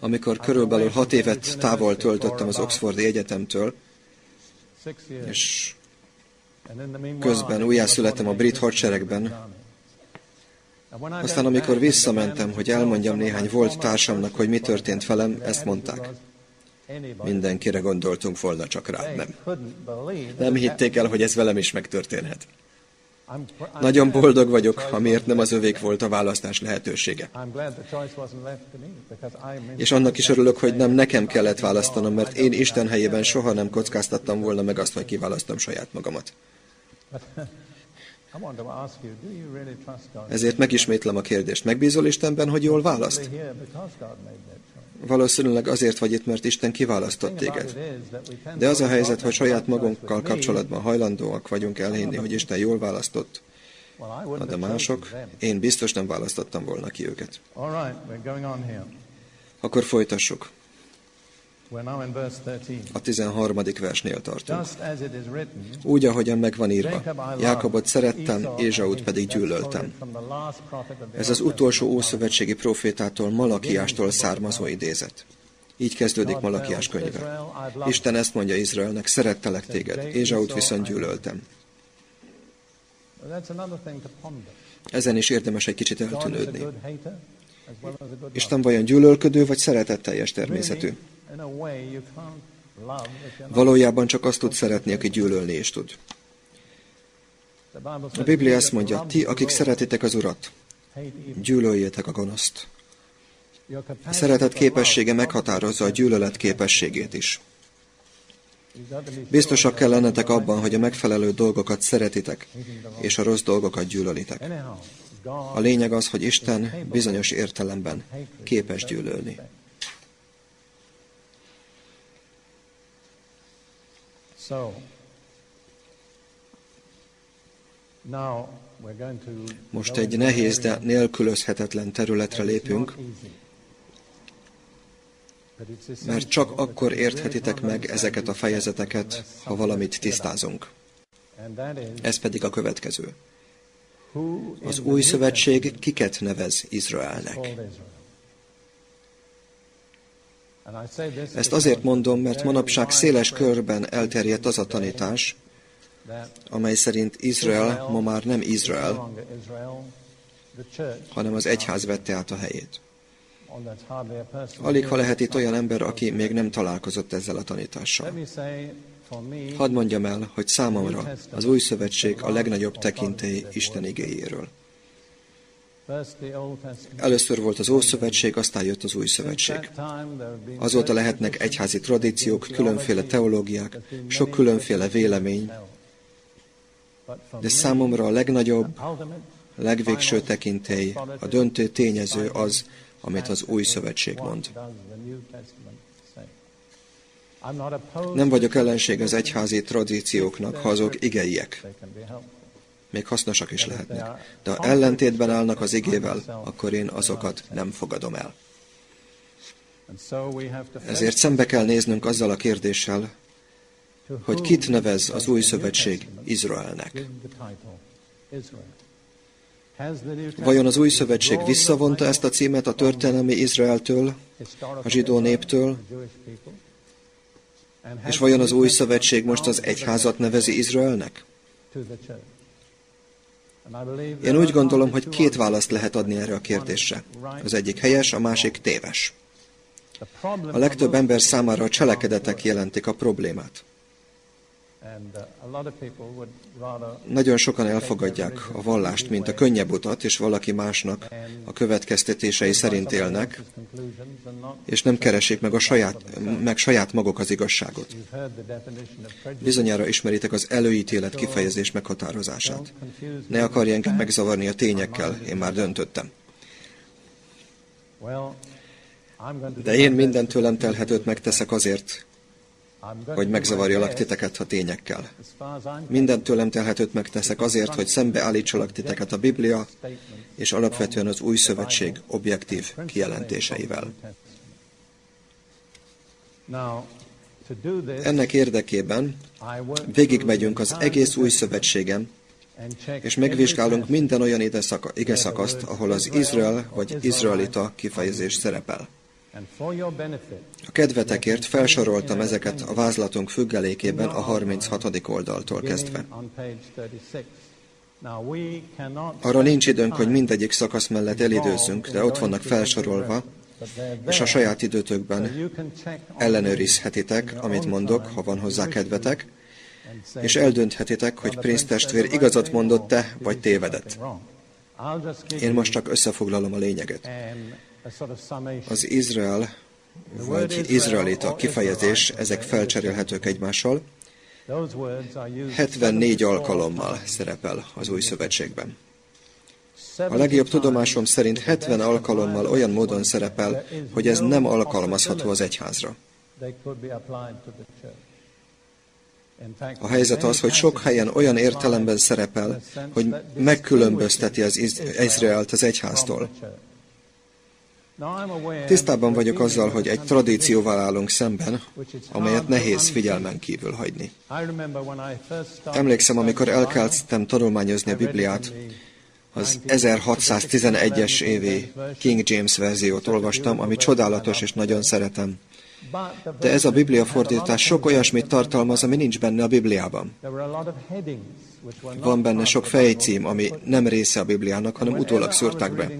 Amikor körülbelül hat évet távol töltöttem az Oxfordi Egyetemtől, és közben újjászülettem a brit hadseregben, aztán amikor visszamentem, hogy elmondjam néhány volt társamnak, hogy mi történt velem, ezt mondták. Mindenkire gondoltunk volna, csak rád nem. Nem hitték el, hogy ez velem is megtörténhet. Nagyon boldog vagyok, amiért nem az övék volt a választás lehetősége. És annak is örülök, hogy nem nekem kellett választanom, mert én Isten helyében soha nem kockáztattam volna meg azt, hogy kiválasztom saját magamat. Ezért megismétlem a kérdést. Megbízol Istenben, hogy jól választ? Valószínűleg azért vagy itt, mert Isten kiválasztott téged. De az a helyzet, hogy saját magunkkal kapcsolatban hajlandóak vagyunk elhinni, hogy Isten jól választott. Na de mások, én biztos nem választottam volna ki őket. Akkor folytassuk. A 13. versnél tartunk. Úgy, ahogyan megvan írva. Jákobot szerettem, Ézsaut pedig gyűlöltem. Ez az utolsó ószövetségi profétától, Malakiástól származó idézet. Így kezdődik Malakiás könyve. Isten ezt mondja Izraelnek, szerettelek téged, Ézsaut viszont gyűlöltem. Ezen is érdemes egy kicsit eltűnődni. Isten vajon gyűlölködő vagy szeretetteljes természetű? Valójában csak azt tud szeretni, aki gyűlölni is tud. A Biblia azt mondja, ti, akik szeretitek az Urat, gyűlöljétek a gonoszt. A szeretet képessége meghatározza a gyűlölet képességét is. Biztosak kell lennetek abban, hogy a megfelelő dolgokat szeretitek, és a rossz dolgokat gyűlölitek. A lényeg az, hogy Isten bizonyos értelemben képes gyűlölni. Most egy nehéz, de nélkülözhetetlen területre lépünk, mert csak akkor érthetitek meg ezeket a fejezeteket, ha valamit tisztázunk. Ez pedig a következő. Az új szövetség kiket nevez Izraelnek? Ezt azért mondom, mert manapság széles körben elterjedt az a tanítás, amely szerint Izrael ma már nem Izrael, hanem az egyház vette át a helyét. Alig ha lehet itt olyan ember, aki még nem találkozott ezzel a tanítással. Hadd mondjam el, hogy számomra az új szövetség a legnagyobb tekintély Isten igéjéről. Először volt az Ószövetség, aztán jött az Új Szövetség. Azóta lehetnek egyházi tradíciók, különféle teológiák, sok különféle vélemény, de számomra a legnagyobb, legvégső tekintély, a döntő tényező az, amit az Új Szövetség mond. Nem vagyok ellenség az egyházi tradícióknak, ha azok igeiek. Még hasznosak is lehetnek. De ha ellentétben állnak az igével, akkor én azokat nem fogadom el. Ezért szembe kell néznünk azzal a kérdéssel, hogy kit nevez az új szövetség Izraelnek. Vajon az új szövetség visszavonta ezt a címet a történelmi Izraeltől, a zsidó néptől, és vajon az új szövetség most az egyházat nevezi Izraelnek? Én úgy gondolom, hogy két választ lehet adni erre a kérdésre. Az egyik helyes, a másik téves. A legtöbb ember számára a cselekedetek jelentik a problémát. Nagyon sokan elfogadják a vallást, mint a könnyebb utat, és valaki másnak a következtetései szerint élnek, és nem keresik meg, a saját, meg saját maguk az igazságot. Bizonyára ismeritek az előítélet kifejezés meghatározását. Ne akarj engem megzavarni a tényekkel, én már döntöttem. De én minden tőlem telhetőt megteszek azért, hogy megzavarjalak titeket a tényekkel. Minden tőlem telhetőt megteszek azért, hogy szembeállítsalak titeket a Biblia és alapvetően az új szövetség objektív kijelentéseivel. Ennek érdekében végigmegyünk az egész új szövetségem, és megvizsgálunk minden olyan ige szakaszt, ahol az Izrael vagy Izraelita kifejezés szerepel. A kedvetekért felsoroltam ezeket a vázlatunk függelékében a 36. oldaltól kezdve. Arra nincs időnk, hogy mindegyik szakasz mellett elidőzzünk, de ott vannak felsorolva, és a saját időtökben ellenőrizhetitek, amit mondok, ha van hozzá kedvetek, és eldönthetitek, hogy Prince testvér igazat mondott-e, vagy tévedett. Én most csak összefoglalom a lényeget. Az Izrael vagy izraelita kifejezés, ezek felcserélhetők egymással, 74 alkalommal szerepel az új szövetségben. A legjobb tudomásom szerint 70 alkalommal olyan módon szerepel, hogy ez nem alkalmazható az egyházra. A helyzet az, hogy sok helyen olyan értelemben szerepel, hogy megkülönbözteti az Izraelt az egyháztól. Tisztában vagyok azzal, hogy egy tradícióval állunk szemben, amelyet nehéz figyelmen kívül hagyni. Emlékszem, amikor elkezdtem tanulmányozni a Bibliát, az 1611-es évi King James verziót olvastam, ami csodálatos és nagyon szeretem. De ez a Biblia fordítás sok olyasmit tartalmaz, ami nincs benne a Bibliában. Van benne sok fejcím, ami nem része a Bibliának, hanem utólag szúrták be.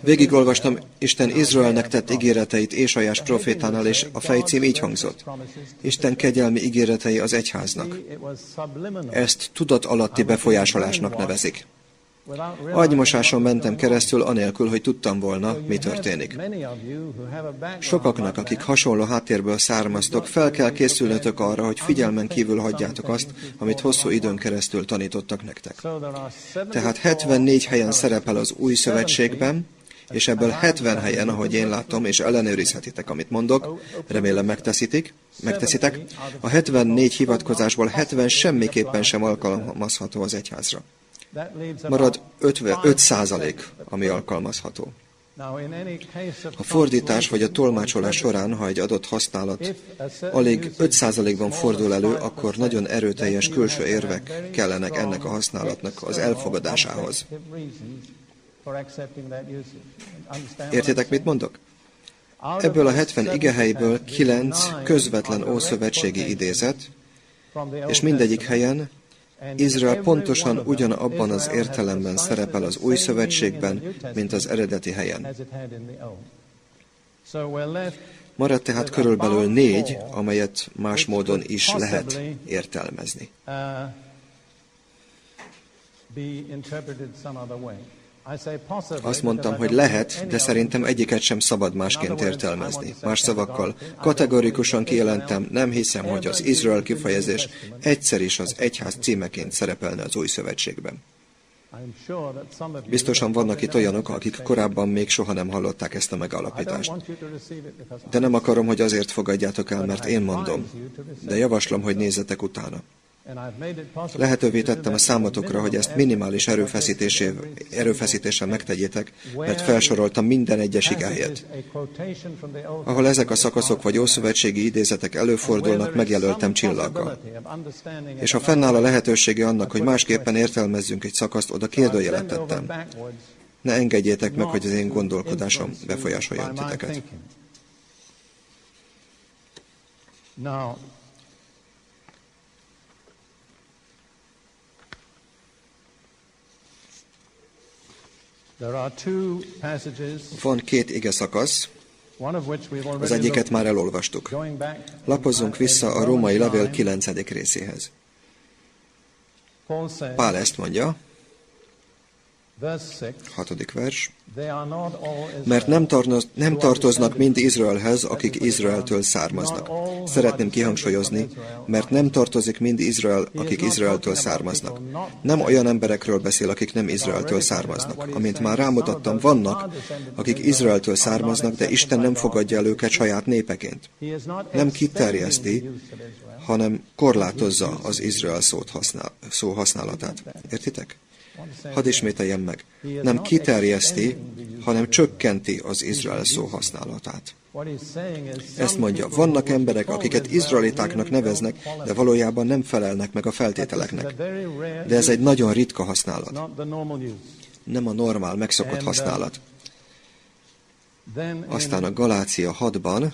Végigolvastam Isten Izraelnek tett ígéreteit Ésajás profétánál, és a fejcím így hangzott. Isten kegyelmi ígéretei az egyháznak. Ezt tudat alatti befolyásolásnak nevezik. Agymosáson mentem keresztül, anélkül, hogy tudtam volna, mi történik. Sokaknak, akik hasonló háttérből származtok, fel kell készülnötök arra, hogy figyelmen kívül hagyjátok azt, amit hosszú időn keresztül tanítottak nektek. Tehát 74 helyen szerepel az új szövetségben, és ebből 70 helyen, ahogy én látom, és ellenőrizhetitek, amit mondok, remélem megteszitek, megteszitek, a 74 hivatkozásból 70 semmiképpen sem alkalmazható az egyházra. Marad 50, 5 százalék, ami alkalmazható. A fordítás vagy a tolmácsolás során, ha egy adott használat alig 5%-ban fordul elő, akkor nagyon erőteljes külső érvek kellenek ennek a használatnak az elfogadásához. Értitek, mit mondok? Ebből a 70 igehelyből 9 közvetlen ószövetségi idézet, és mindegyik helyen Izrael pontosan ugyanabban az értelemben szerepel az új szövetségben, mint az eredeti helyen. Marad tehát körülbelül négy, amelyet más módon is lehet értelmezni. Azt mondtam, hogy lehet, de szerintem egyiket sem szabad másként értelmezni. Más szavakkal, kategorikusan kijelentem, nem hiszem, hogy az Izrael kifejezés egyszer is az egyház címeként szerepelne az új szövetségben. Biztosan vannak itt olyanok, akik korábban még soha nem hallották ezt a megalapítást. De nem akarom, hogy azért fogadjátok el, mert én mondom. De javaslom, hogy nézzetek utána. Lehetővé tettem a számotokra, hogy ezt minimális erőfeszítéssel megtegyétek, mert felsoroltam minden egyes igáját. Ahol ezek a szakaszok vagy ószövetségi idézetek előfordulnak, megjelöltem csillaggal. És ha fennáll a lehetősége annak, hogy másképpen értelmezzünk egy szakaszt, oda kérdőjelet tettem. Ne engedjétek meg, hogy az én gondolkodásom befolyásoljon titeket. Now, Van két ige szakasz, az egyiket már elolvastuk. Lapozzunk vissza a római levél 9. részéhez. Pál ezt mondja, Hatodik vers. Mert nem, tartoz, nem tartoznak mind Izraelhez, akik Izraeltől származnak. Szeretném kihangsúlyozni, mert nem tartozik mind Izrael, akik Izraeltől származnak. Nem olyan emberekről beszél, akik nem Izraeltől származnak. Amint már rámutattam, vannak, akik Izraeltől származnak, de Isten nem fogadja el őket saját népeként. Nem kiterjeszti, hanem korlátozza az Izrael szót használ, szó használatát. Értitek? Hadd ismételjem meg. Nem kiterjeszti, hanem csökkenti az Izrael szó használatát. Ezt mondja, vannak emberek, akiket izraelitáknak neveznek, de valójában nem felelnek meg a feltételeknek. De ez egy nagyon ritka használat. Nem a normál, megszokott használat. Aztán a Galácia 6-ban,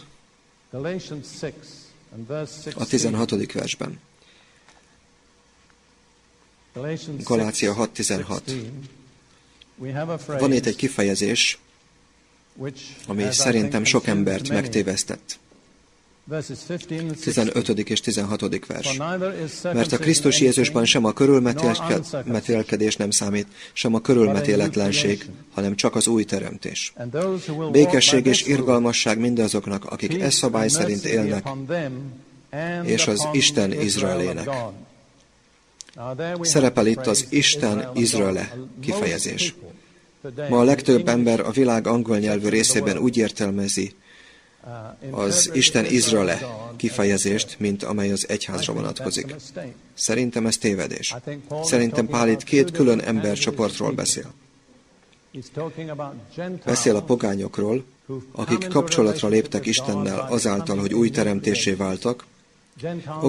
a 16. versben. Galácia 6.16. Van itt egy kifejezés, ami szerintem sok embert megtévesztett. 15. és 16. vers. Mert a Krisztus Jézusban sem a körülmetélkedés nem számít, sem a körülmetéletlenség, hanem csak az új teremtés. Békesség és irgalmasság mindazoknak, akik e szabály szerint élnek, és az Isten Izraelének. Szerepel itt az Isten Izraele kifejezés. Ma a legtöbb ember a világ angol nyelvű részében úgy értelmezi az Isten Izraele kifejezést, mint amely az egyházra vonatkozik. Szerintem ez tévedés. Szerintem Pál itt két külön embercsoportról beszél. Beszél a pogányokról, akik kapcsolatra léptek Istennel azáltal, hogy új teremtésé váltak,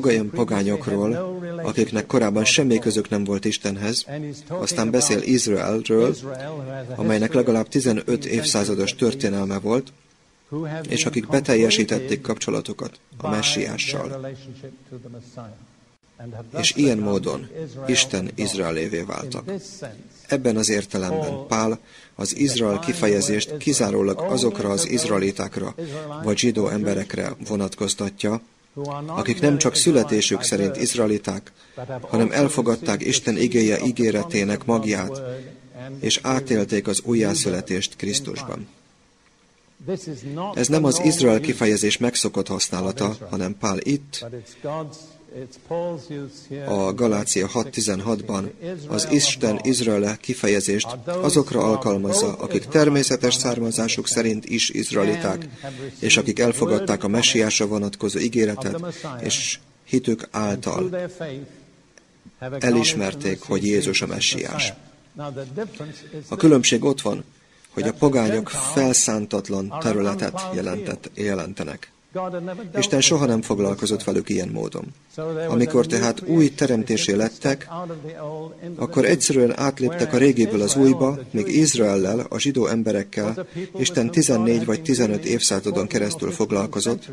olyan pogányokról, akiknek korábban semmi közük nem volt Istenhez, aztán beszél Izraelről, amelynek legalább 15 évszázados történelme volt, és akik beteljesítették kapcsolatokat a messiással. És ilyen módon Isten Izraelévé váltak. Ebben az értelemben Pál az Izrael kifejezést kizárólag azokra az izraelitákra vagy zsidó emberekre vonatkoztatja, akik nem csak születésük szerint izraeliták, hanem elfogadták Isten igéje ígéretének magját, és átélték az újjászületést Krisztusban. Ez nem az Izrael kifejezés megszokott használata, hanem Pál itt, a Galácia 6.16-ban az Isten Izraele kifejezést azokra alkalmazza, akik természetes származásuk szerint is izraeliták, és akik elfogadták a messiásra vonatkozó ígéretet, és hitük által elismerték, hogy Jézus a messiás. A különbség ott van, hogy a pogányok felszántatlan területet jelentenek. Isten soha nem foglalkozott velük ilyen módon. Amikor tehát új teremtésé lettek, akkor egyszerűen átléptek a régiből az újba, míg Izraellel, a zsidó emberekkel Isten 14 vagy 15 évszázadon keresztül foglalkozott,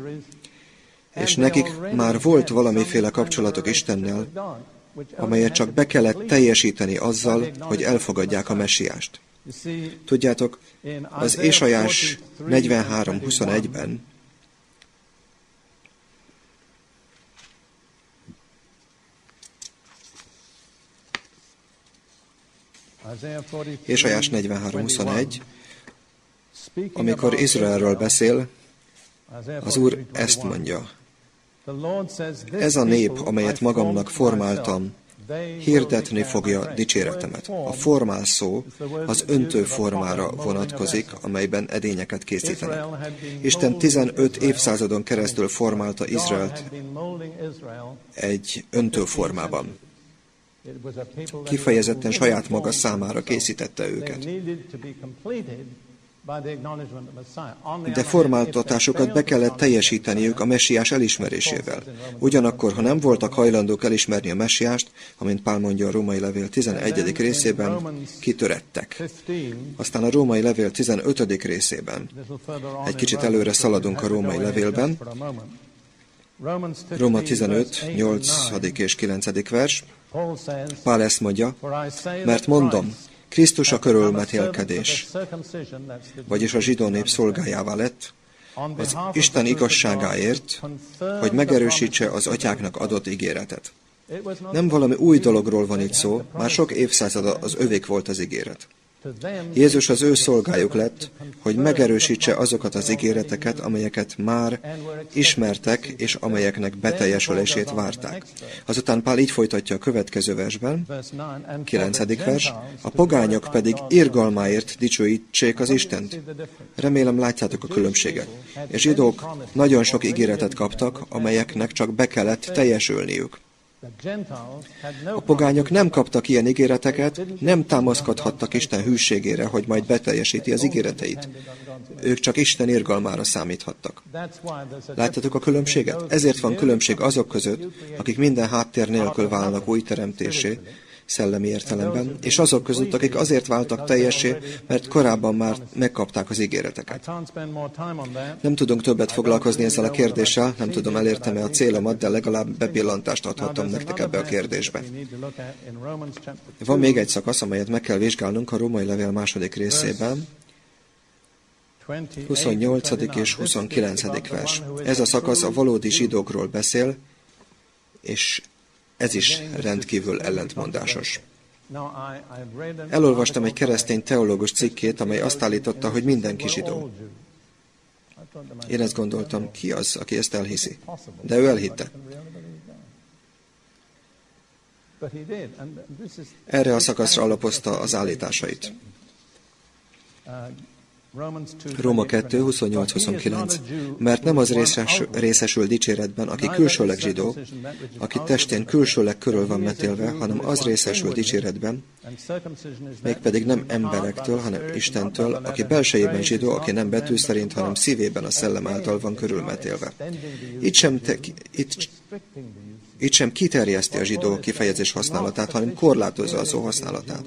és nekik már volt valamiféle kapcsolatok Istennel, amelyet csak be kellett teljesíteni azzal, hogy elfogadják a messiást. Tudjátok, az Ésajás 43.21-ben Ésajás 43.21, amikor Izraelről beszél, az Úr ezt mondja, ez a nép, amelyet magamnak formáltam, hirdetni fogja dicséretemet. A formál szó az öntő formára vonatkozik, amelyben edényeket készítenek. Isten 15 évszázadon keresztül formálta Izraelt egy öntő formában. Kifejezetten saját maga számára készítette őket. De formáltatásukat be kellett teljesíteniük a messiás elismerésével. Ugyanakkor, ha nem voltak hajlandók elismerni a messiást, amint Pál mondja a római levél 11. részében, kitörettek. Aztán a római levél 15. részében, egy kicsit előre szaladunk a római levélben, Róma 15, 8. és 9. vers, Pál ezt mondja, mert mondom, Krisztus a körülmetélkedés, vagyis a zsidó nép szolgájává lett, az Isten igazságáért, hogy megerősítse az atyáknak adott ígéretet. Nem valami új dologról van itt szó, már sok évszázada az övék volt az ígéret. Jézus az ő szolgájuk lett, hogy megerősítse azokat az ígéreteket, amelyeket már ismertek, és amelyeknek beteljesülését várták. Azután Pál így folytatja a következő versben, 9. vers, a pogányok pedig irgalmáért dicsőítsék az Istent. Remélem látjátok a különbséget. És zsidók nagyon sok ígéretet kaptak, amelyeknek csak be kellett teljesülniük. A pogányok nem kaptak ilyen ígéreteket, nem támaszkodhattak Isten hűségére, hogy majd beteljesíti az ígéreteit. Ők csak Isten irgalmára számíthattak. Látjátok a különbséget? Ezért van különbség azok között, akik minden háttér nélkül válnak új teremtésé, szellemi értelemben, és azok között, akik azért váltak teljessé, mert korábban már megkapták az ígéreteket. Nem tudunk többet foglalkozni ezzel a kérdéssel, nem tudom elértem-e a célomat, de legalább bepillantást adhattam nektek ebbe a kérdésbe. Van még egy szakasz, amelyet meg kell vizsgálnunk a római levél második részében, 28. és 29. vers. Ez a szakasz a valódi zsidókról beszél, és ez is rendkívül ellentmondásos. Elolvastam egy keresztény teológus cikkét, amely azt állította, hogy mindenki zsidó. Én ezt gondoltam, ki az, aki ezt elhiszi? De ő elhitte. Erre a szakaszra alapozta az állításait. Róma 2, 28-29. Mert nem az részesül, részesül dicséretben, aki külsőleg zsidó, aki testén külsőleg körül van metélve, hanem az részesül dicséretben, mégpedig nem emberektől, hanem Istentől, aki belsejében zsidó, aki nem betű szerint, hanem szívében a szellem által van körülmetélve. Itt sem, te, itt, itt sem kiterjeszti a zsidó kifejezés használatát, hanem korlátozza a szó használatát.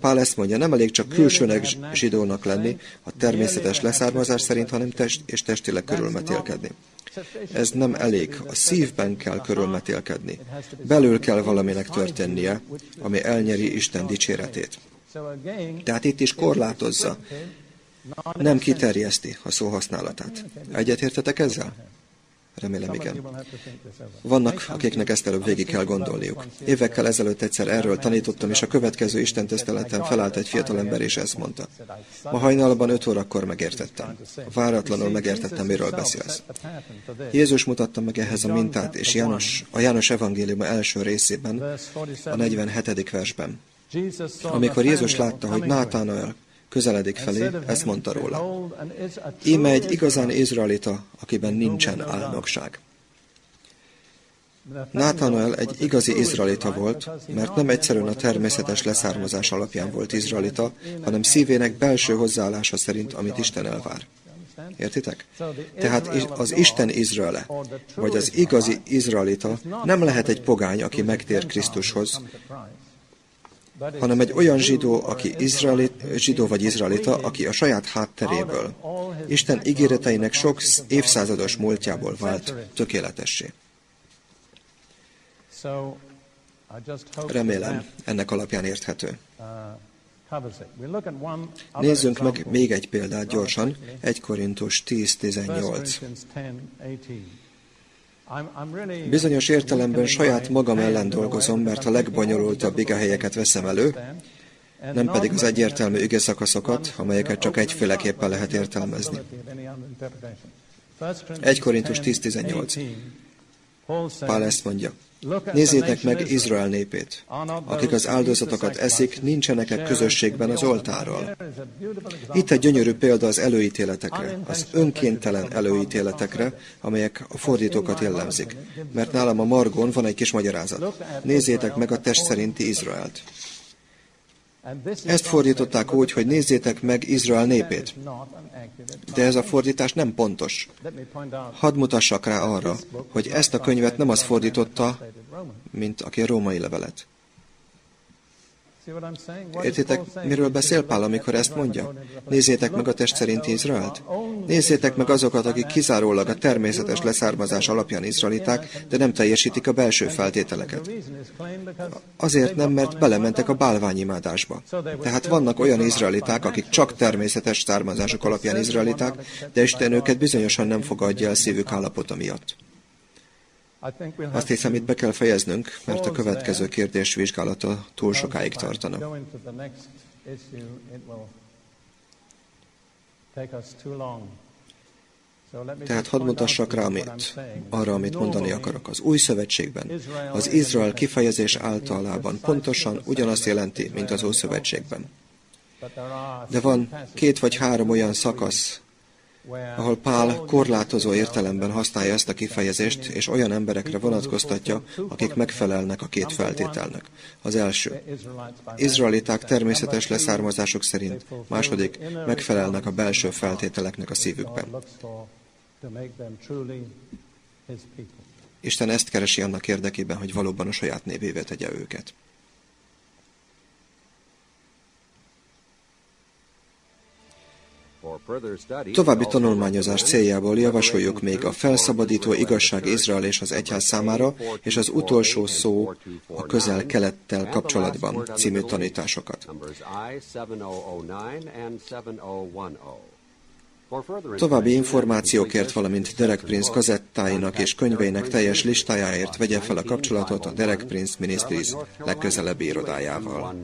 Pál ezt mondja, nem elég csak külsőnek zsidónak lenni, a természetes leszármazás szerint, hanem test és testileg körülmetélkedni. Ez nem elég, a szívben kell körülmetélkedni. Belül kell valaminek történnie, ami elnyeri Isten dicséretét. Tehát itt is korlátozza, nem kiterjeszti a szó használatát. Egyetértetek ezzel? Remélem igen. over. Vannak, akiknek ezt előbb végig kell gondolniuk. Évekkel ezelőtt egyszer erről tanítottam, és a következő Isten tiszteleten felállt egy fiatalember, és ezt mondta. Ma hajnalban 5 órakor megértettem. Váratlanul megértettem, miről beszélsz. Jézus mutatta meg ehhez a mintát, és János, a János evangéliuma első részében, a 47. versben. Amikor Jézus látta, hogy Nátánael közeledik felé, ezt mondta róla. Íme egy igazán izraelita, akiben nincsen álnokság. Nátánael egy igazi izraelita volt, mert nem egyszerűen a természetes leszármazás alapján volt izraelita, hanem szívének belső hozzáállása szerint, amit Isten elvár. Értitek? Tehát az Isten Izraele, vagy az igazi izraelita nem lehet egy pogány, aki megtér Krisztushoz, hanem egy olyan zsidó, aki izraelit, zsidó vagy izraelita, aki a saját hátteréből, Isten ígéreteinek sok évszázados múltjából vált tökéletessé. Remélem, ennek alapján érthető. Nézzünk meg még egy példát gyorsan, 1 Korintus 10-18. Bizonyos értelemben saját magam ellen dolgozom, mert a legbonyolultabb igehelyeket veszem elő, nem pedig az egyértelmű igeszakaszokat, amelyeket csak egyféleképpen lehet értelmezni. 1 Korintus 10.18 Pál ezt mondja. Nézzétek meg Izrael népét. Akik az áldozatokat eszik, nincsenek-e közösségben az oltáról. Itt egy gyönyörű példa az előítéletekre, az önkéntelen előítéletekre, amelyek a fordítókat jellemzik. Mert nálam a Margon van egy kis magyarázat. Nézzétek meg a test szerinti Izraelt. Ezt fordították úgy, hogy nézzétek meg Izrael népét. De ez a fordítás nem pontos. Hadd mutassak rá arra, hogy ezt a könyvet nem az fordította, mint aki a római levelet. Értitek, miről beszél Pál, amikor ezt mondja? Nézzétek meg a test szerinti Izraelt. Nézzétek meg azokat, akik kizárólag a természetes leszármazás alapján izraeliták, de nem teljesítik a belső feltételeket. Azért nem, mert belementek a bálványimádásba. Tehát vannak olyan izraeliták, akik csak természetes származások alapján izraeliták, de Isten őket bizonyosan nem fogadja el szívük állapota miatt. Azt hiszem, itt be kell fejeznünk, mert a következő kérdés vizsgálata túl sokáig tartana. Tehát hadd mutassak rá, amit, arra, amit mondani akarok. Az új szövetségben az Izrael kifejezés általában pontosan ugyanazt jelenti, mint az új szövetségben. De van két vagy három olyan szakasz, ahol Pál korlátozó értelemben használja ezt a kifejezést, és olyan emberekre vonatkoztatja, akik megfelelnek a két feltételnek. Az első, izraeliták természetes leszármazások szerint, második, megfelelnek a belső feltételeknek a szívükben. Isten ezt keresi annak érdekében, hogy valóban a saját névévé tegye őket. További tanulmányozás céljából javasoljuk még a felszabadító igazság Izrael és az egyház számára, és az utolsó szó a közel-kelettel kapcsolatban című tanításokat. További információkért, valamint Derek Prince kazettáinak és könyveinek teljes listájáért vegye fel a kapcsolatot a Derek Prince Ministries legközelebbi irodájával.